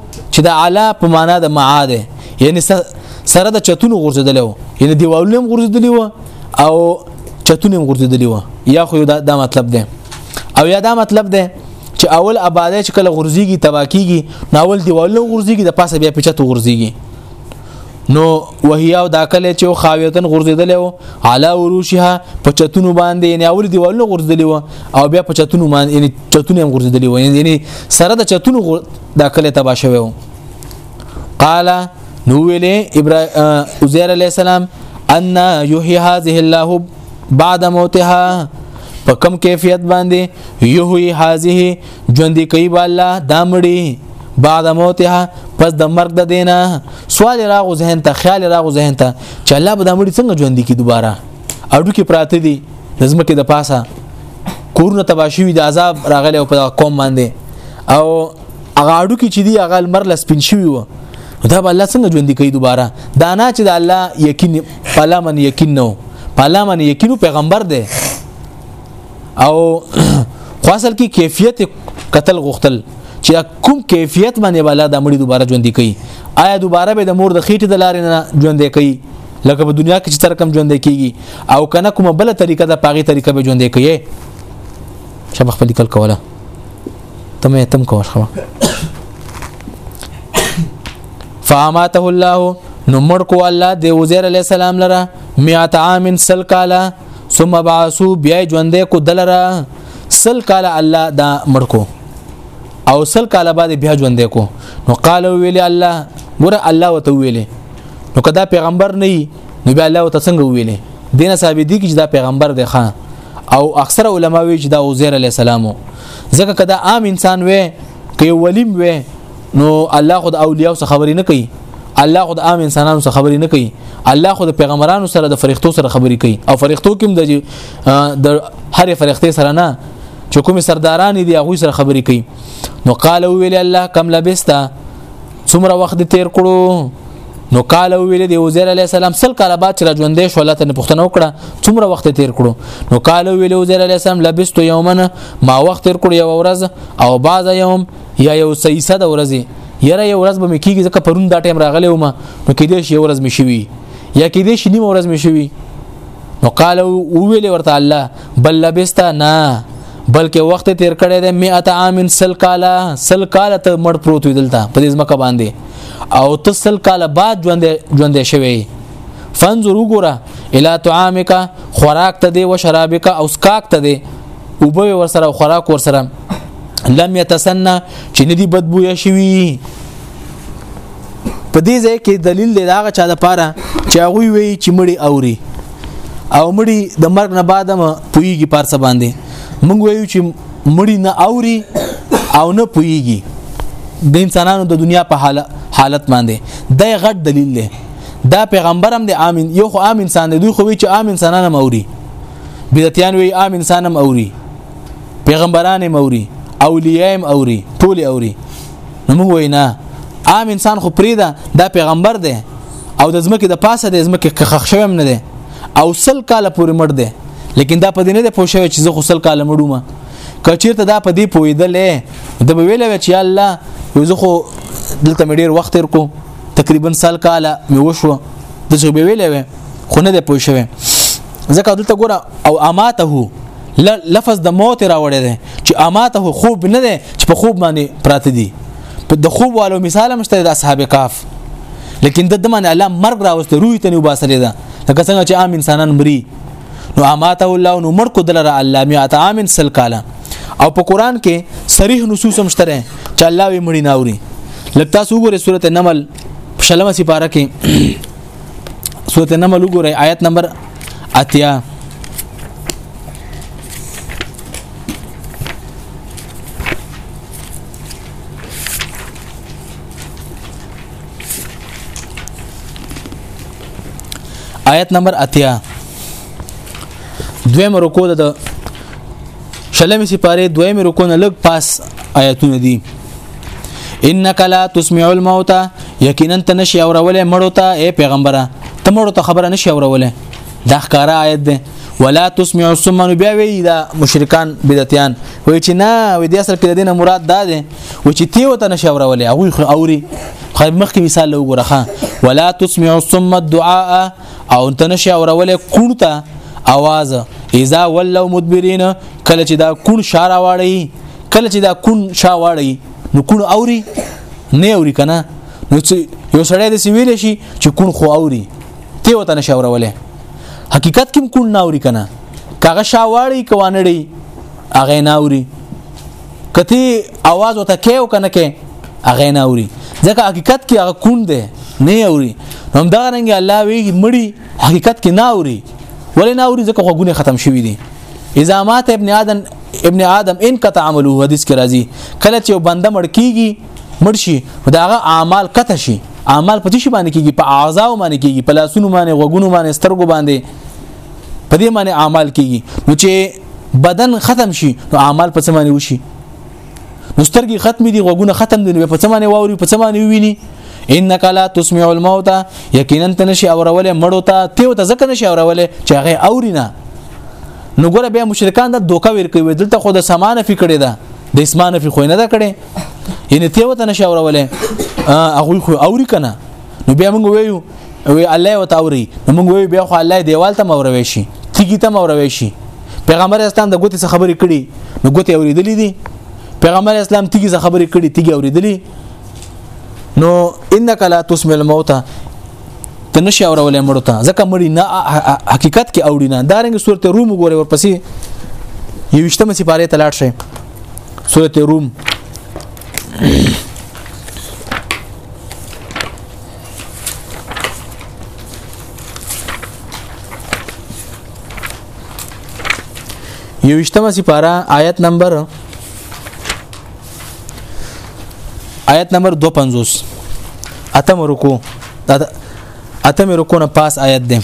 چې د اعلی په معنا د معا ده یعنی سره د چتونو غورځدل وو یعنی دیوالونه هم غورځدلی وو او چتونه هم غورځدلی وو یا خو دا, دا مطلب ده او یا دا مطلب ده چې اول آبادې چې کله غورځيږي تباکیږي ناول دیوالونه غورځيږي د پاسه بیا پچتو غورځيږي نو وهیا او داکله چې خاویتن غرزیدل او علا وروشها په چتونو باندې یعنی اول دیوالونو غرزیدل او بیا په چتونو باندې یعنی چتونو هم غرزیدل یعنی سره د چتونو داکله تبا شوی قال نو ویلې ابراهیم عزیر علی السلام ان یحیی هذه الله بعد موتها په کم کیفیت باندې یحیی هذه ژوند کوي با الله دا مړي بعد موتها پس د مرګ د دینه سوال راغو ذهن ته خیال راغو ذهن ته چې الله به دا مړي څنګه ژوند کی دوباره اډو کې پراته دي لازم کې د پاسه کورونه تباشوي د عذاب راغلی او په قوم باندې او هغه اډو کې چې دی هغه مر لس پین شوی و دا به الله څنګه ژوند کوي دوباره دا نه چې د الله یقین پالا من یقین نو پالا من یقین پیغمبر دی او خو اصل کې کیفیت قتل غختل چې کوم کیفیت باندې بالا د مړي دوباره ژوند کوي آیا دوباره به د مور د خېټې د لارې نه ژوند کوي لکه په دنیا کې چې تر کم ژوند کیږي او کنه کومه بل طریقه د پاغي طریقه به ژوند کوي شبخ په لیکل کوله تم یې تم کوه خو فاماته الله نو مړ کو الله د وزیر علی السلام لره میات عام سل کاله ثم بعثو بیا ژوندې کو دلرا سل کال الله دا مړکو او سل کال بعد بیا ژوندې کو نو قال ویل الله ګره الله وته ویل نو کدا پیغمبر نه نو بیا الله وته څنګه ویل دینه ثابت دي چې دا پیغمبر دی خان او اکثر علما وی چې دا عزیر علی السلام ځکه کدا عام انسان وې کې ولیم وې نو الله خود اولیاء سره خبرې نه کوي الله خود عام انسانانو سره خبرې نه کوي الله خود پیغمبرانو سره د فرښتو سره خبرې کوي او فرښتو کې هم د هر فرښتې سره نه چې کوم سرداران دي هغه سره خبرې کوي نو قال ویل الله کم لبستا څومره وخت تیر کړو نو قال ویل دی وزیر علی السلام سل کاله بعد چې ژوندې شو الله ته پښتنه وکړه څومره وخت تیر کړو نو قال ویل وزیر علی السلام لبست یومن ما وخت تیر کړو یو ورځ او بعض یوم یا یو سیسه د ورځې یره یو ورځ به مکیږي ځکه پرون دا ټیم راغلی ومه نو کې دې شی ورځ مشوي یا کې دې شی نیمه ورځ مشوي نو قال او ویل ورته الله بل لبستا نه بلکې وخت تیر کړی دی 100 عام سل کاله سل کاله ته مړ پروت وي دلته په دې ځمکه باندې او ته سل کاله بعد ژوند ژوند شوی فنظر وګوره الی طعامک خوراک ته دی او شرابک او سکاک ته دی او به ور سره خوراک ور سره لم يتسنى چې ندي بدبوې شوی په دې ځای کې دلیل دی دا چا د پاره چې هغه وی چې مړی اوري او مړی د مرګ نه بعد هم پویږي پارڅ باندې موږ وایو چې مړی نه اوري او نه پویږي د انسانانو د دنیا په حالت حالت باندې دا غټ دلیل دی دا پیغمبر هم د عام یو خو عام انسان دی دوی خو وی چې عام انسانان هم اوري بدعتيان وی عام انسان هم اوري پیغمبران هم اوري اولیاء هم اوري ټول اوري نو موږ وینا عام انسان خو پریدا دا پیغمبر دی او د زمکه د پاسه د زمکه کخخ شوم نه دی او سل کاله پورې مړ دی لیکن دا په دې نه دی پوه شوی چې زه خو سل کاله مړوم کچیرته دا په دې پویدلې د ویل چې الله یو زه خو دلته مې ډیر وخت تر کو تقریبا سل کاله مې وشو د څه به ویلې خو نه دی پوه شوی ځکه دلته ګوره او اماته لفظ د موت راوړی دی چې اماته خوب نه دی چې په خوب باندې پراته دي په د خوب والو مثال هم شته د اصحاب کاف لیکن د دمن الله مرګ راوست روح ته نیو باسلې ده لکه څنګه چې عام انسانان مري نو اماته الله نو مر کو دلر الله می اته عام انسان کاله او په قران کې صریح نصوص هم شته چې الله وی مړی ناوري لکه تاسو وګورئ سورته نمل شلمه سپاره کې سورته نمل وګورئ آیت نمبر اتیا آیت نمبر اتیا دویم رکو د شلمې سپاره دویمه رکو نه لګ پاس آیاتونه دي انک لا تسمع الموت یقینا تنشی اورولې مړو ته اے پیغمبره ته مړو ته خبره نشي اورولې دا ښکارا آیت ده ولا تسمع الصم بیا وی دا مشرکان بدعتيان وای چې نه وې د اصل کې دینه مراد دا ده و چې تی وته نشي اورولې او خو اوري خو مخکې مثال لو ګورخه ولا تسمع الصم الدعاء او ته نشي اورولې کون ته आवाज اذا ولوا مدبرين کله چې دا کون شاره واړی کله چې دا کون شا واړی نو کون اوري نه اوري کنه نو یو سړی د سیویل شي چې کون خو اوري ته وته نشي اورولې حقیقت کې کون نه اوري کنه کاغه شا واړی کوانړي اغه نه اوري کتی आवाज وته کې او کنه کې هغه نه اوري ځکه حقیقت کې هغه کون دی نه اوري هم دا رنګ الله وی مړی حقیقت کې نه اوري ولې نه اوري ځکه غوونه ختم شوی دي اذا مات ابن ادم ابن ادم ان قطع عمله حدیث کې راځي کله چې بنده مړ کیږي مړ شي داغه اعمال قطع شي اعمال په تشي باندې کیږي په اعضاء باندې کیږي په لاسونو باندې غوګونو باندې سترګو باندې په دې باندې اعمال کیږي نو چې بدن ختم شي نو اعمال په څه معنی وشي نو سترګې ختم دي غوګونه ختم دي په څه معنی واوري په څه معنی ویني انك لا تسمع الموت یقینا تنشي اورول مړو ته تیو ته ځکه نشي اورول چې هغه اورینه نو ګوره بیا مشرکان د دوکا ور کوي دلته خو د سمانه فکرې ده د اسمانه فی خو نه ده کړي یعنی تیو ته نشي اورول هغه خو اوري کنه نو بیا موږ وایو وی الله او تاوري موږ وی بیا خو الله دیوال ته موروي شي تیګی ته موروي شي پیغمبر اسلام د ګوتې څخه خبرې کړي نو ګوتې اوریدلې دي پیغمبر اسلام تیګی څخه خبرې کړي تیګی اوریدلې نو انک لا تسمع الموتى ته نشي اورولې مړو ته ځکه مړی نه حقیقت کې اوړي نه دارنګ صورت روم ګوره ورپسې یوشتمه سپاره ته لاړ شي صورت روم یوشتمه سپاره آیت نمبر آیت نمبر 250 اتم رکو اتم رکو نه پاس آیت ده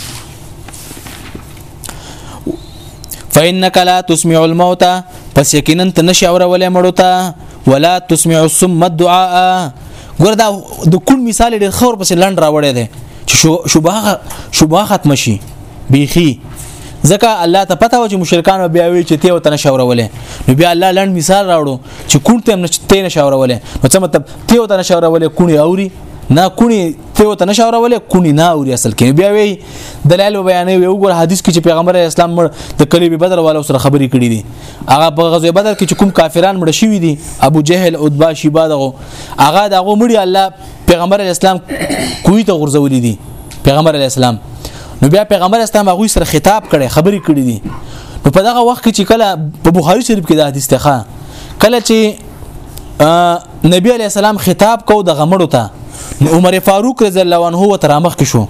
فإنك لا تسمع الموتى پس یقینا ته نشي اورولې مړو ته ولا تسمع الصم الدعاء ګور دا د کون مثال ډېر خور پسې لند راوړی دی چې شوبه شوبه ختم شي بیخي ځکه الله ته پته و چې مشرکان بیا وی چې ته وته نشورولې نو بیا الله لند مثال راوړو چې کون ته نشته نشورولې نو څه مطلب ته وته نشورولې کونی اوري نه کونی ته وته نشورولې کونی نه اوري اصل کې بیا وی دلایل بیانې وی وګور حدیث کې چې پیغمبر اسلام مړ د کلی به بدر والو سره خبرې کړې دي هغه په غزوه بدر کې چې کوم کافران مړ شوی دي ابو جهل عتبہ شیبا دغه هغه د هغه مړي الله پیغمبر اسلام کوی ته غرزولې دي پیغمبر اسلام نو بیا پیغمبر اسلام هغه سره خطاب کړي خبرې کړې دي نو په دغه وخت کې چې کله په بخاری شریف کې د حدیث ته کله چې نبی علی السلام خطاب کو د غمړو ته نو عمر فاروق رضی الله عنه و ترامخ کې شو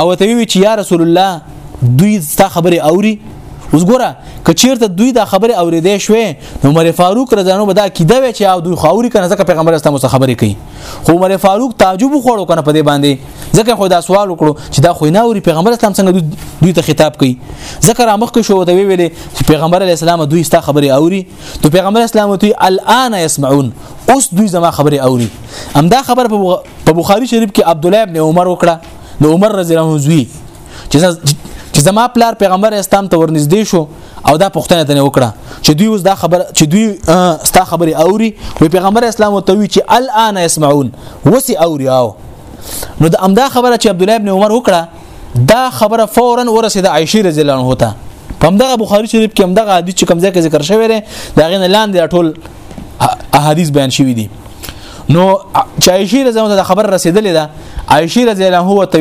او ته وی چې یا رسول الله دوی ستا خبره اوري اوس ګوره کچیرته دوی دا خبره اورېدې شوې نو عمر فاروق رضی الله عنه دا کیده وی چې او دوی خاوري کنه ځکه پیغمبر اسلام سره خبرې کوي خو عمر فاروق تعجب وخوړو کنه په دې باندې ځکه خو دا سوال وکړو چې دا خو نه اوري پیغمبر اسلام څنګه دوی ته خطاب کوي ځکه را مخ کې شو ته ویلې چې پیغمبر علی السلام دوی ستا خبرې اوري ته پیغمبر اسلام دوی الان يسمعون اوس دوی زما خبرې اوري امدا خبر په بخاری شریف کې عبد الله ابن عمر وکړه نو عمر رضی الله عنه زوی چې زما پلار پیغمبر اسلام ته ورنږدې شو او دا پښتنه ته وکړه چې دوی اوس دا خبر چې دوی ستا خبره اوري وی پیغمبر اسلام ته وی چې الان اسمعون وسی اوري او نو د امدا خبره چې عبد الله ابن عمر وکړه دا خبره فورا ورسېده عائشه رضی الله عنها ته همدغه بخاری شریف کې همدغه حدیث چې کوم ځای کې ذکر شوی دی دا غین لاندې ټول احادیث بیان شوی دي نو چې عائشې رضی الله عنها خبر رسیدلې ده عائشې رضی الله عنها ته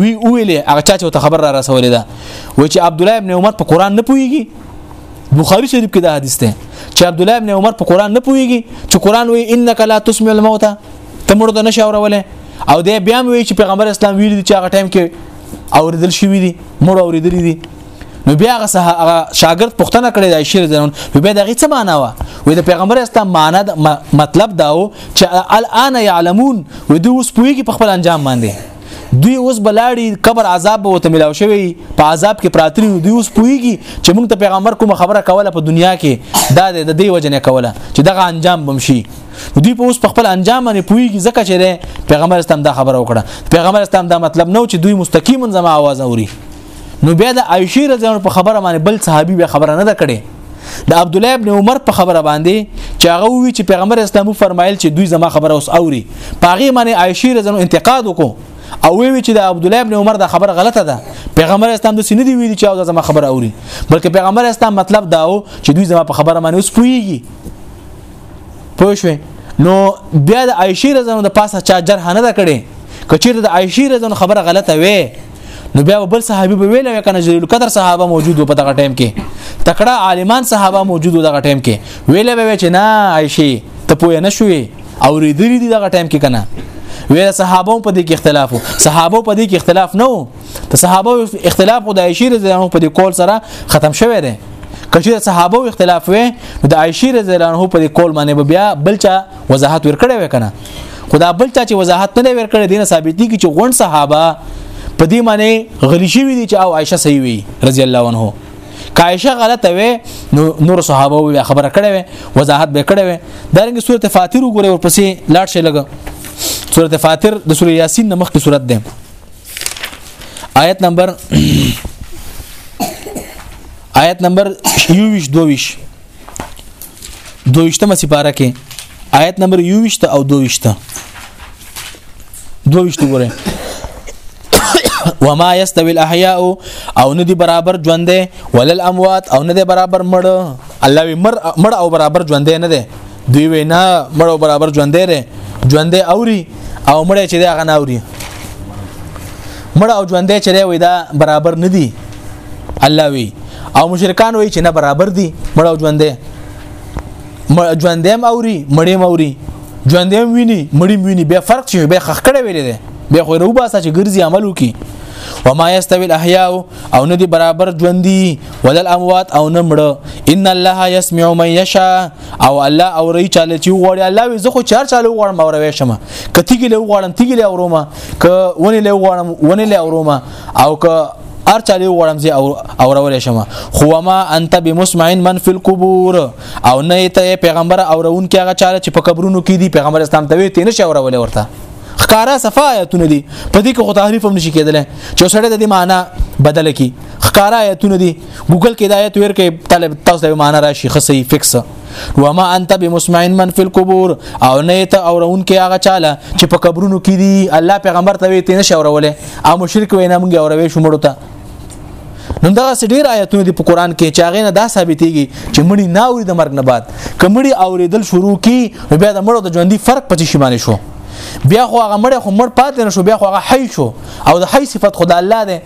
وی ویلې هغه چا چې ته خبر را رسولې ده و چې عبد الله ابن عمر په قران نه پويږي بخاری شریف کې دا حدیث ده چې عبد الله ابن عمر په قران نه پويږي چې قران وی انک لا تسمع الموتى ته مړ د نشاورولې او دې بیا وی چې پیغمبر اسلام ویل چې هغه ټایم کې اوریدل شوی دي مړ اوریدل دي نو بیا هغه شاګرد پوښتنه کړې د شعر زنون نو بیا دغه څه معنا و وې د پیغمبر اسلام معنا مطلب دا و چې الان يعلمون و دوی اوس پوېږي په خپل انجام باندې دوی اوس بلاړي قبر عذاب به وته ملاو شوی په عذاب کې پراتري دوی اوس پوېږي چې موږ ته پیغمبر کوم خبره کوله په دنیا کې دا د دې وجنه کوله چې دغه انجام بمشي دوی په اوس په خپل انجام باندې پوېږي ځکه چې پیغمبر اسلام دا خبره وکړه پیغمبر اسلام دا مطلب نه و چې دوی مستقیما زما आवाज اوري نو بیا د عائشه رضی الله په خبره باندې بل صحابي بیا خبره نه ده کړې د عبد الله ابن عمر په خبره باندې چې هغه وی چې پیغمبر اسلام فرمایل چې دوی زما خبره اوس اوري پاغي باندې عائشه رضی الله انتقاد وکړو او وی وی چې د عبد الله ابن عمر دا خبره غلطه ده پیغمبر اسلام د سینې دی ویلي چې او زما خبره اوري بلکې پیغمبر اسلام مطلب داو چې دوی زما په خبره باندې اوس پويږي پوه شو نو بیا د عائشه رضی الله د پاسه چا جرح نه ده کړې کچیر د عائشه رضی الله خبره غلطه وي نو بیا بل صحابي به ویل وکنه جلیل قدر صحابه موجود و په دغه ټایم کې تکړه عالمان صحابه موجود و دغه ټایم کې ویل به چې نه عائشه ته پوه نه شوې او ریدلی دي دغه ټایم کې کنه ویل صحابه په دې کې اختلاف صحابه په دې کې اختلاف نه وو ته صحابه اختلاف خو د عائشه رضی الله په دې قول سره ختم شوه دی کچې صحابه اختلاف وې د عائشه رضی الله په دې قول باندې بیا بلچا وضاحت ورکړی وای کنه خدا بل چا چې وضاحت نه ورکړی دینه ثابت دي چې غون صحابه په دې معنی غلی شوی دي چې او عائشه صحیح وي رضی الله عنها کایشه غلطه وي نور صحابه وي خبره کړې وي وضاحت به کړې وي دا رنګ سورته فاتیر وګوره ورپسې لاړ شي لګ سورته فاتیر د سورې یاسین نمخ کې سورته ده آیت نمبر آیت نمبر 22 22 دویشتمه سپاره کې آیت نمبر 22 او 22 22 ګوره وما يستوي الاحياء او ندي برابر ژوند ولل اموات او ندي برابر مړ الله وي مر مړ او برابر ژوند نه دي دوی وینا مړ او برابر ژوند دی ژوند اوري او مړ چې دا غناوري مړ او ژوند چې وي دا برابر نه دي الله وی او مشرکان وی چې نه برابر دي مړ او ژوند دی ژوند هم اوري مړی هم اوري ژوند هم ویني مړی هم ویني بیا فرق شي بیا خخ کړه ویلې ده بیا خو رو باسه چې ګرځي عمل وکي وما يستوي الاحياء او نه دي برابر ژوندۍ ولل اموات او نه مړه ان الله يسمع من يشاء او الله او ری چاله چې وړي الله وي زه خو چار چاله وړم او روي شمه کتیګ له وړم تیګ له ورومه ک ونی له وړم ونی له ورومه او ک ار چالي وړم زی اورول شم خو ما انت بمسمع من فی القبور او نه ته پیغمبر اورون کې هغه چاله چې په قبرونو کې دی پیغمبر اسلام ته وی ته نشه اورول ورته خکارا صفایتونه دي په دې کې خو تحریف هم نشي کېدل چې سړی د دې معنی بدل کی خکارا آیتونه دي ګوګل کې د آیت ور کې طالب تاسو د معنی راشي خصي فکس وما انت بمسمع من في القبور او نه ته اورون کې هغه چاله چې په قبرونو کې دي الله پیغمبر ته وی تینه شاورولې او مشرک وینا مونږ اوروي شو مړو ته نو دا ډیر آیتونه دي په قران کې چې هغه نه دا ثابتېږي چې مړی نه اوري د مرګ نه بعد کمړی اوریدل شروع کی بیا د مړو د ژوندۍ فرق پچې شي باندې شو بیا خو هغه مړ خو مړ پاتې نه شو بیا خو هغه حي شو او د حي صفت خدای الله دی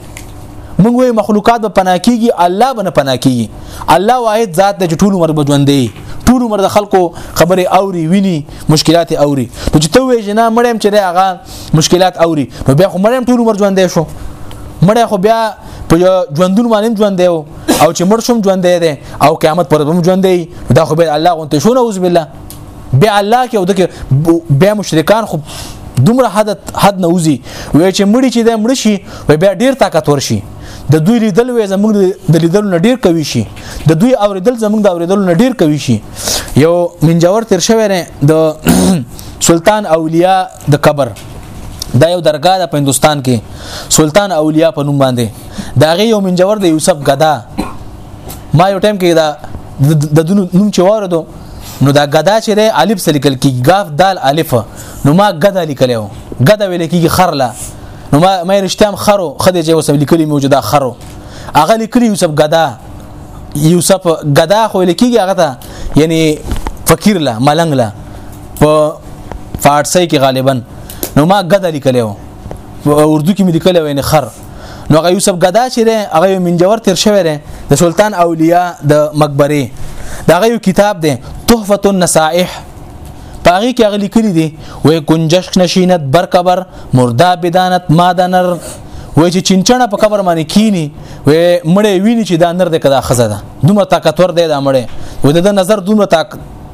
موږ وی مخلوقات به پناه کیږي الله به نه پناه کیږي الله واحد ذات د ټول عمر بجوند دی ټول عمر د خلکو خبره اوري ویني مشکلات اوري نو چې ته وې جنا مړم چې هغه مشکلات اوري نو بیا خو مړم ټول عمر ژوند دی شو مړ خو بیا په ژوندون باندې ژوند دی او چې مړ شوم ژوند دی او قیامت پر هم ژوند دی دا خو به الله غونته شو نعوذ بالله بیا الله کې او د بیا مشرکان خو دومره حد حد نه وزي وای چې مړی چې د مړ شي وای بیا ډیر طاقتور شي د دوی لیدل وې زموږ د لیدل نه ډیر کوي شي د دوی اوریدل زموږ د اوریدل نه ډیر کوي شي یو منجور تر شوی نه د سلطان اولیاء د قبر دا یو درگاه د هندستان کې سلطان اولیاء په نوم باندې دا غي یو منجور د یوسف غدا ما یو ټایم کې دا د دونو نوم چې واره نو دا غدا چې ده الف سره لیکل کیږي غاف دال الف نو ما غدا لیکلو غدا ویل کیږي خرلا نو ما مې رښتیا خرو خدای چې وسب لیکلي موجوده خرو هغه لیکلي یوسف غدا یوسف غدا خو لیکيږي هغه ته یعنی فقیر لا ملنګ لا په فارسی کې غالبا نو ما غدا لیکلو اردو کې مې لیکلو یعنی خر نو هغه یوسف غدا چې دی هغه یو منجور تیر شوی دی د سلطان اولیاء د مقبره دا هغه یو کتاب دی تحفه النصائح پاغي کې هغه لیکلي دي وې گنجش نشینت بر قبر مردا بدانت مادنر وای چې چنچنه په قبر باندې کینی وای مړې ویني چې دا نر د کدا خزه ده دومره طاقتور دی دا مړې و د نظر دومره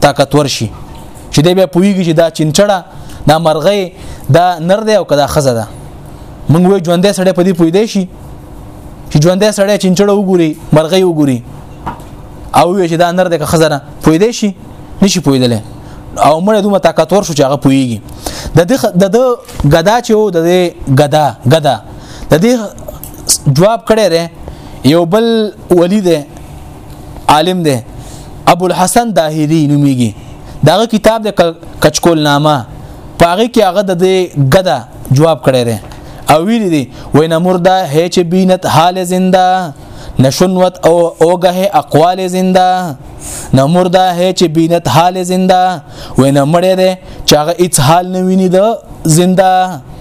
طاقتور شي چې دی بیا پوهیږي چې دا چینچړه دا مرغۍ دا نر دی او کدا خزه ده موږ وې ژوندې سړی په دې پوی دی شي چې ژوندې سړی چینچړه وګوري مرغۍ وګوري او وې چې دا نر دی که خزه نه پوی دی شي نشي پویدلې او مړ دومره طاقتور شو چې هغه پویږي د د د غدا چې و د غدا غدا د دې جواب کړي ره یو بل ولید عالم دی ابو الحسن داهری نوميږي داغه کتاب د کچکول نامه پاغه کې هغه د غدا جواب کړی دی او ویل دي وینا مرده هي چې بینت حال زنده نشنوت او اوګه اقوال زنده نه مرده هي چې بینت حال زنده وینا مړی دی چې هغه هیڅ حال نه ویني د زنده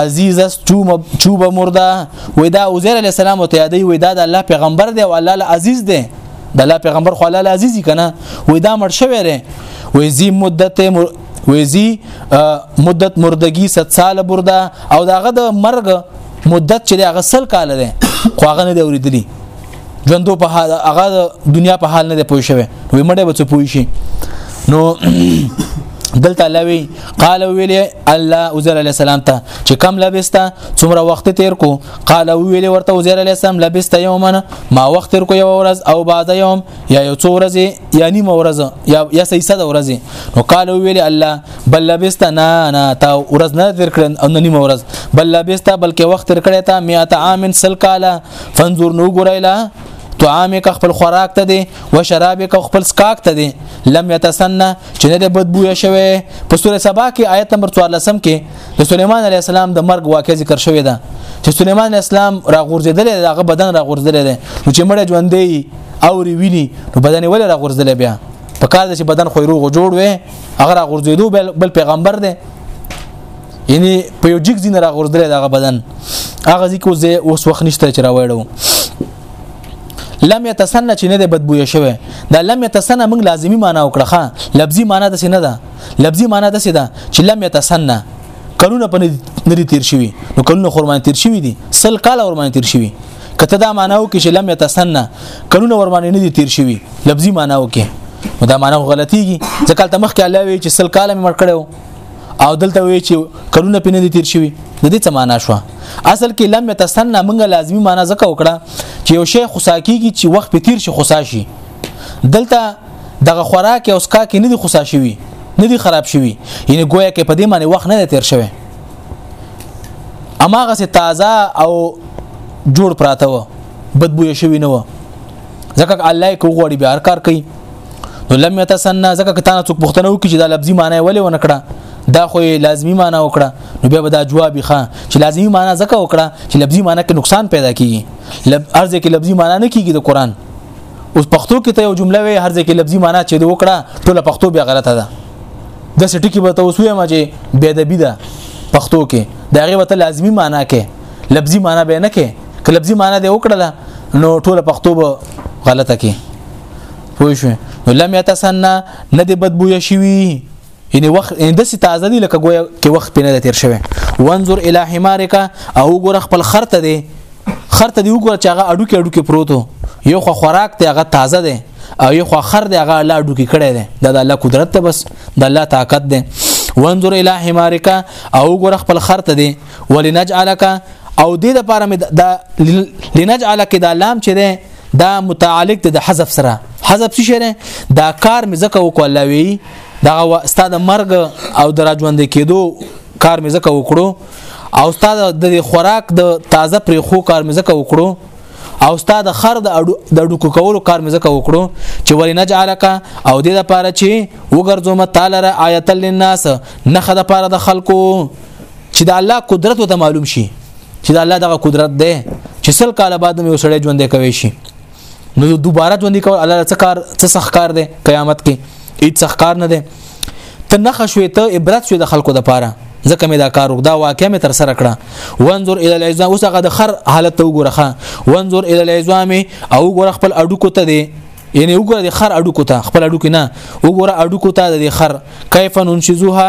عزیز است چوب چوب مرده وې دا عزیر علی السلام ته یادې وې دا د الله پیغمبر دی او الله عزیز دی د الله پیغمبر خو الله عزیز کنه وې دا مړ شوی دی وې زی مدت مر... ویزی مدت مردگی 7 سال برده او داغه د مرګ مدت چې هغه سل کال دی خو هغه نه دی اوریدلی ژوندو په حال هغه دنیا په حال نه پوي شوی وي مړې به څه پوي شي نو دلته لوي قال ویل الله عزر علی السلام ته چې کم لبستا څومره وخت تیر کو قال ویل ورته عزر علی السلام لبستا یومن ما وخت تیر کو یو ورځ او بعد یوم یا یو څو ورځې یا نیمه ورځ یا یا سیسه د ورځې نو قال ویل الله بل لبستا نه نه تا ورځ نه تیر کړن او نیمه ورځ بل لبستا بلکې وخت تیر کړی تا 100 عام سل کاله فنزور نو ګورایلا طعام ک خپل خوراک ته دی و شراب ک خپل سکاک ته دی لم یتسنه چې نه د بدبو شوی په سوره سبا کې آیت نمبر 14 کې د سليمان عليه السلام د مرګ واقع ذکر شوی ده چې سليمان عليه السلام را غورځیدل دغه بدن را غورځیدل دی نو چې مړ ژوند دی او ری ویني نو بدن ولې را غورځیدل بیا په کار چې بدن خو روغ جوړ وي هغه را غورځیدو بل پیغمبر دی یعنی په یو جګ زین راغورځل دغه بدن هغه ځکه زه اوس وخت نشته چې راوړم لم يتسنى چې نه د بدبوې شوی دا لم يتسنى موږ لازمی معنی وکړه ښا لفظي معنی د سینه ده لفظي معنی د سینه چې لم يتسنى کلونه په ندی تیر شوی نو کلونه خورمان تیر شوی دي سل کال خورمان تیر شوی کته دا معنی وکړي چې لم يتسنى کلونه خورمان نه دي تیر شوی لفظي معنی وکړي دا معنی غلطيږي ځکه تمخ کې الله وی چې سل کال مې مړ کړو او دلته وی چې کلونه پینې دي تیر شوی د دې څه معنا شو اصل کې لم يتسنى موږ لازمی معنا زکه وکړه چې یو شی خصاکی کی چې وخت په تیر شي خصاشي دلته دغه خوراک او اسکا کې نه دي خصاشي وي نه دي خراب شوی یعنی گویا کې په دې معنی وخت نه تیر شوی اماغه سه تازه او جوړ پراته و بدبوې شوی نه و ځکه الله یې کوغړي بیا هر کار کوي نو لم يتسنى ځکه کته نه څوک پښتنه وکړي چې دا لفظي معنی ولې ونکړه دا خو لازمی معنی وکړه نو بیا به دا جواب ښه چې لازمی معنی ځکه وکړه چې لفظي معنی کې نقصان پیدا کیږي لب ارزه کې لفظي معنی نه کیږي د قران اوس پښتو کې ته یو جمله وي هر ځکه لفظي معنی چې وکړه ټول پښتو بیا غلطه ده د سټی کې به تاسو یې ما چې بيدبی ده پښتو کې دا غي وته لازمی معنی کې لفظي معنی به نه کې کلبزي معنی دی وکړه نو ټول پښتو به غلطه کې پوه شو نو لم يتسنى نه دی بدبوې شوی یعنی وخت د سي تازه دی لکه ګویا کې وخت پینې تیر شوی وانظر الى حمارک او ګور خپل خرته دی خرته دی وګور چې هغه اډو کې اډو کې پروتو یو خو خوراک ته هغه تازه دی او یو خو خر دی هغه الله اډو کې کړی دی دا د الله قدرت ته بس د الله طاقت دی وانظر الى حمارک او ګور خپل خرته دی ولنجعلک او دې د پاره مې دا لنجعلک دا لام چې ده دا متعلق ده د حذف سره حذف څه شي دا کار مې زکه وکړ الله وی دا استاد مرګ او دراجوند کېدو کار مې زکه وکړو او استاد د خوراک د تازه پرې خو کار مې زکه وکړو او استاد خر د اډو کولو کار مې زکه وکړو چې ولې نه جعلک او دې لپاره چې وګرځوم تعالی را آیت للناس نه خد لپاره د خلکو چې د الله قدرت وته معلوم شي چې د الله دغه قدرت دی چې سل کال بعد مې وسړی ژوند کوي شي نو دوباره ژوند کول الله څه کار څه سخ کار دی قیامت کې هیڅ سخ کار نه دی ته نه خښوي ته عبرت شوي د خلکو د پاره ځکه مې دا کار وکړه واقعیا مې تر سره کړه وانظر الى العظام اوس هغه د خر حالت ته وګوره وانظر الى العظام او وګوره خپل اډو کو ته دی یعنی وګوره د خر اډو کو ته خپل اډو کې نه وګوره اډو کو ته د خر کیف ننشزوها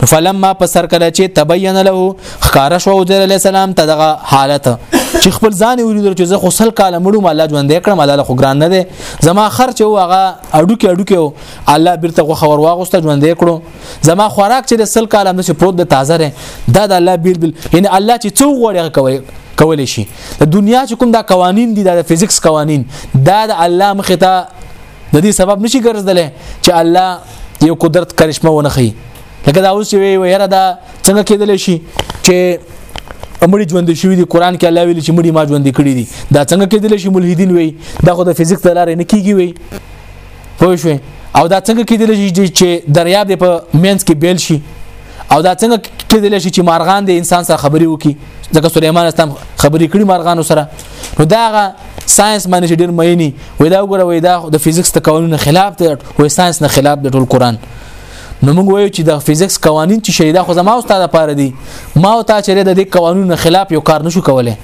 نو فلما په سر کله چې تبین له خکار شو او جل السلام ته دغه حالت چې خپل ځان ولیدل چې زه خو سل کال مړم الله ژوند کړم الله خو ګران نه دی زما خرچ او هغه اډو کې اډو کې الله بیرته خو خبر واغوسته ژوند کړو زما خوراک چې سل کال هم چې پروت د تازه ده دا د الله بیل بیل یعنی الله چې څو غوړی کوي کولې شي د دنیا چې کوم دا قوانین دي د فزکس قوانین دا د الله مخ ته د دې سبب نشي ګرځدل چې الله یو قدرت کرشمه ونه خي لکه دا اوس وی ویره دا څنګه کېدل شي چې امړي ژوند شوی دی قران کې الله ویل چې مړي ما ژوند کړی دي دا څنګه کېدل شي ملحدین وی دا خو د فزیک د لارې نه کیږي وی پوه شو او دا څنګه کېدل شي چې دریاب په مینس کې بیل شي او دا څنګه کېدل شي چې مارغان د انسان سره خبري وکي ځکه سليمان اسلام خبرې کړي مارغانو سره نو داغه ساينس باندې چې ډېر مېنی وې دا وګوره وې دا د فزکس د قوانینو خلاف دی وې ساينس نه خلاف دی ټول قران نو موږ وایو چې د فزکس قوانین چې شریدا خو زما او ستاسو لپاره دي ما او تا چې د دې قوانینو خلاف یو کار نشو کولای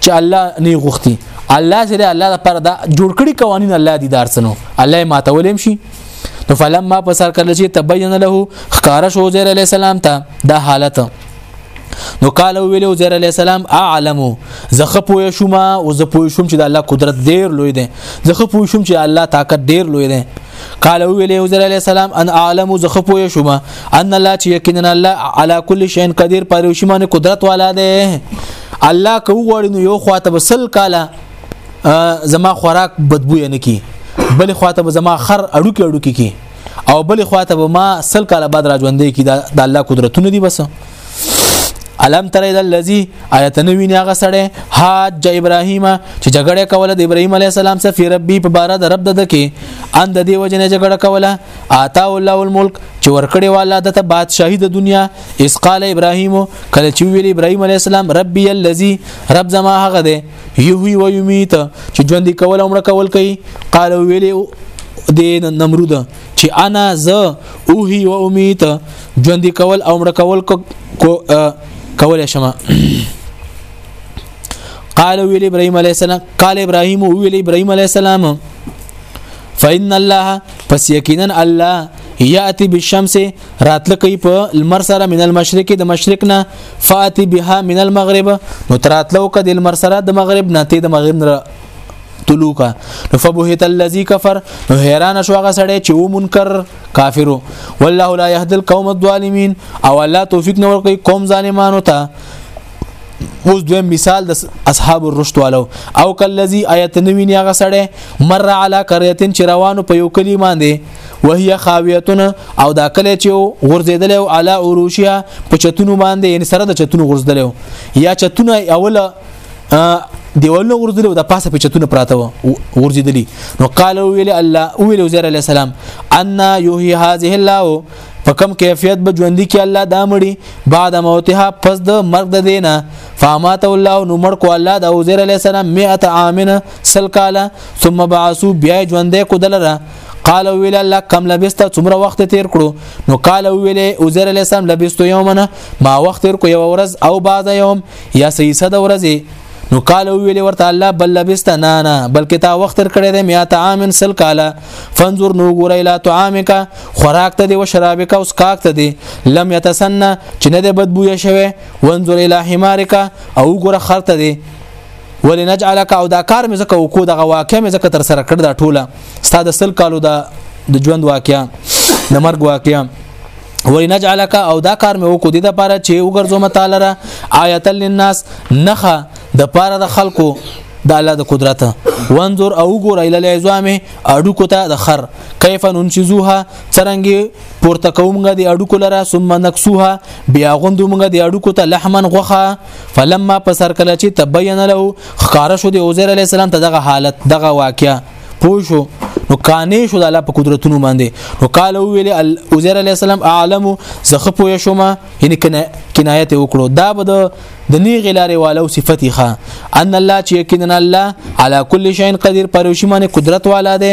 چې الله نه غوښتي الله سره الله لپاره دا جوړ کړی قوانین الله دي دارسنو الله ما ته ولیم شي نو فلما پسر کړل چې تبین له خکار شو زیر علی السلام ته دا حالت نو قال ویل عزیر علی السلام اعلم زخه پوه شوم او زه پوه شوم چې د الله قدرت ډیر لوی دی زخه پوه شوم چې الله طاقت ډیر لوی دی قال ویل عزیر علی السلام ان اعلم زخه پوه شوم ان الله چې یقینا الله علی کل شیء قدیر پر شمانه قدرت والا دی الله کو غوړي نو یو خواته بسل کاله زما خوراک بدبو نه کی بل خواته زما خر اړو کې اړو کې کی او بل خواته به ما سل کاله بعد راځوندې کی د الله قدرتونه دی بس الم تر اذا الذي آیت نو ویني هغه سړی حاج ابراهیم چې جګړه کوله د ابراهیم علی السلام سره فی ربی په بار د رب د کې ان د دې وجنه جګړه کوله آتا الله الملک چې ورکړې والا د ته بادشاہي د دنیا اس قال ابراهیم کله چې ویل ابراهیم علی السلام ربی الذي رب زما هغه دی یحیی و یمیت چې ژوند کول عمر کول کوي قال ویلی د نمرود چې انا ز اوهی و امیت ژوند کول عمر کول کو کول شمه قال ویل ابراهيم عليه السلام قال ابراهيم ویل ابراهيم عليه السلام فإن الله پس یقینا الله یاتی بالشمس راتل کوي په لمر سره من المشرق د مشرق نه فاتی بها من المغرب نو تراتلو ک د لمر سره د مغرب نه ته د مغرب نه طلوع کا نو فبهت الذی کفر نو حیران شو هغه سړی چې و منکر کافرو والله لا يهدي القوم الظالمين او الله توفیق نور کوي قوم ظالمانو ته اوس دویم مثال د اصحاب الرشد والو او کلذي آیت نوینه هغه سړی مر علی قريتن چې روانو په یو کلی باندې وهي خاویتون او دا کلی چې غرزیدل او علی عروشیا په چتونو باندې یعنی سره د چتونو غرزیدل یا چتونه اوله دیوالونه ورزدل او د پاسه په چتونه پراته و ورزدلی نو قال ویل الله ویل وزیر علی السلام ان یحیی هذه الله په کم کیفیت به ژوند کی الله دا مړي بعد موتها پس د مرګ د دینه فامات الله نو مړ کو الله د عزیر علی السلام 100 عامنه سل کاله ثم بعثو بیا ژوند کو دلره قال ویل الله کم لبست څومره وخت تیر کړو نو قال ویل عزیر علی السلام لبست یومنه ما وخت تیر کو یو ورځ او بعد یوم یا سیسه د ورځې نو قال ویل ورته الله بل لبست نه نه بلکې تا وخت تر کړی دی میا تعامن سل کاله فانظر نو ګور اله طعامک خوراک ته دی او شرابک او سکاک ته دی لم يتسنى چې نه د بدبوې شوی وانظر اله حمارک او ګور خر ته دی ولنجعلک او دا کار مې زکه وکړو دغه واقع مې زکه تر سره کړ دا ټوله ستاسو سل کالو دا د ژوند واقعیا د مرګ واقعیا ولنجعلک او دا کار مې وکړو د لپاره چې وګرځوم تعالی را آیت للناس نخه د پاره د خلکو د الله د قدرت وانظر او ګور ال العظام اډو کوته د خر کیف ننشزوها څرنګي پورته کومګه د اډو کولره ثم نکسوها بیا غوندومګه د اډو کوته لحمن غوخه فلما پسر کله چې تبین له خکار شو د عزیر علی السلام ته دغه حالت دغه واقعیا پوه شو نو کانې شو د الله په قدرتونو باندې نو قال ویل عزیر علی السلام اعلم زخه پوه شوم یعنی کنایت وکړو دا به د نیغه لارې والو صفتی ښه ان الله چې یقینا الله علی کل شیء قدیر پروشی باندې قدرت والا دی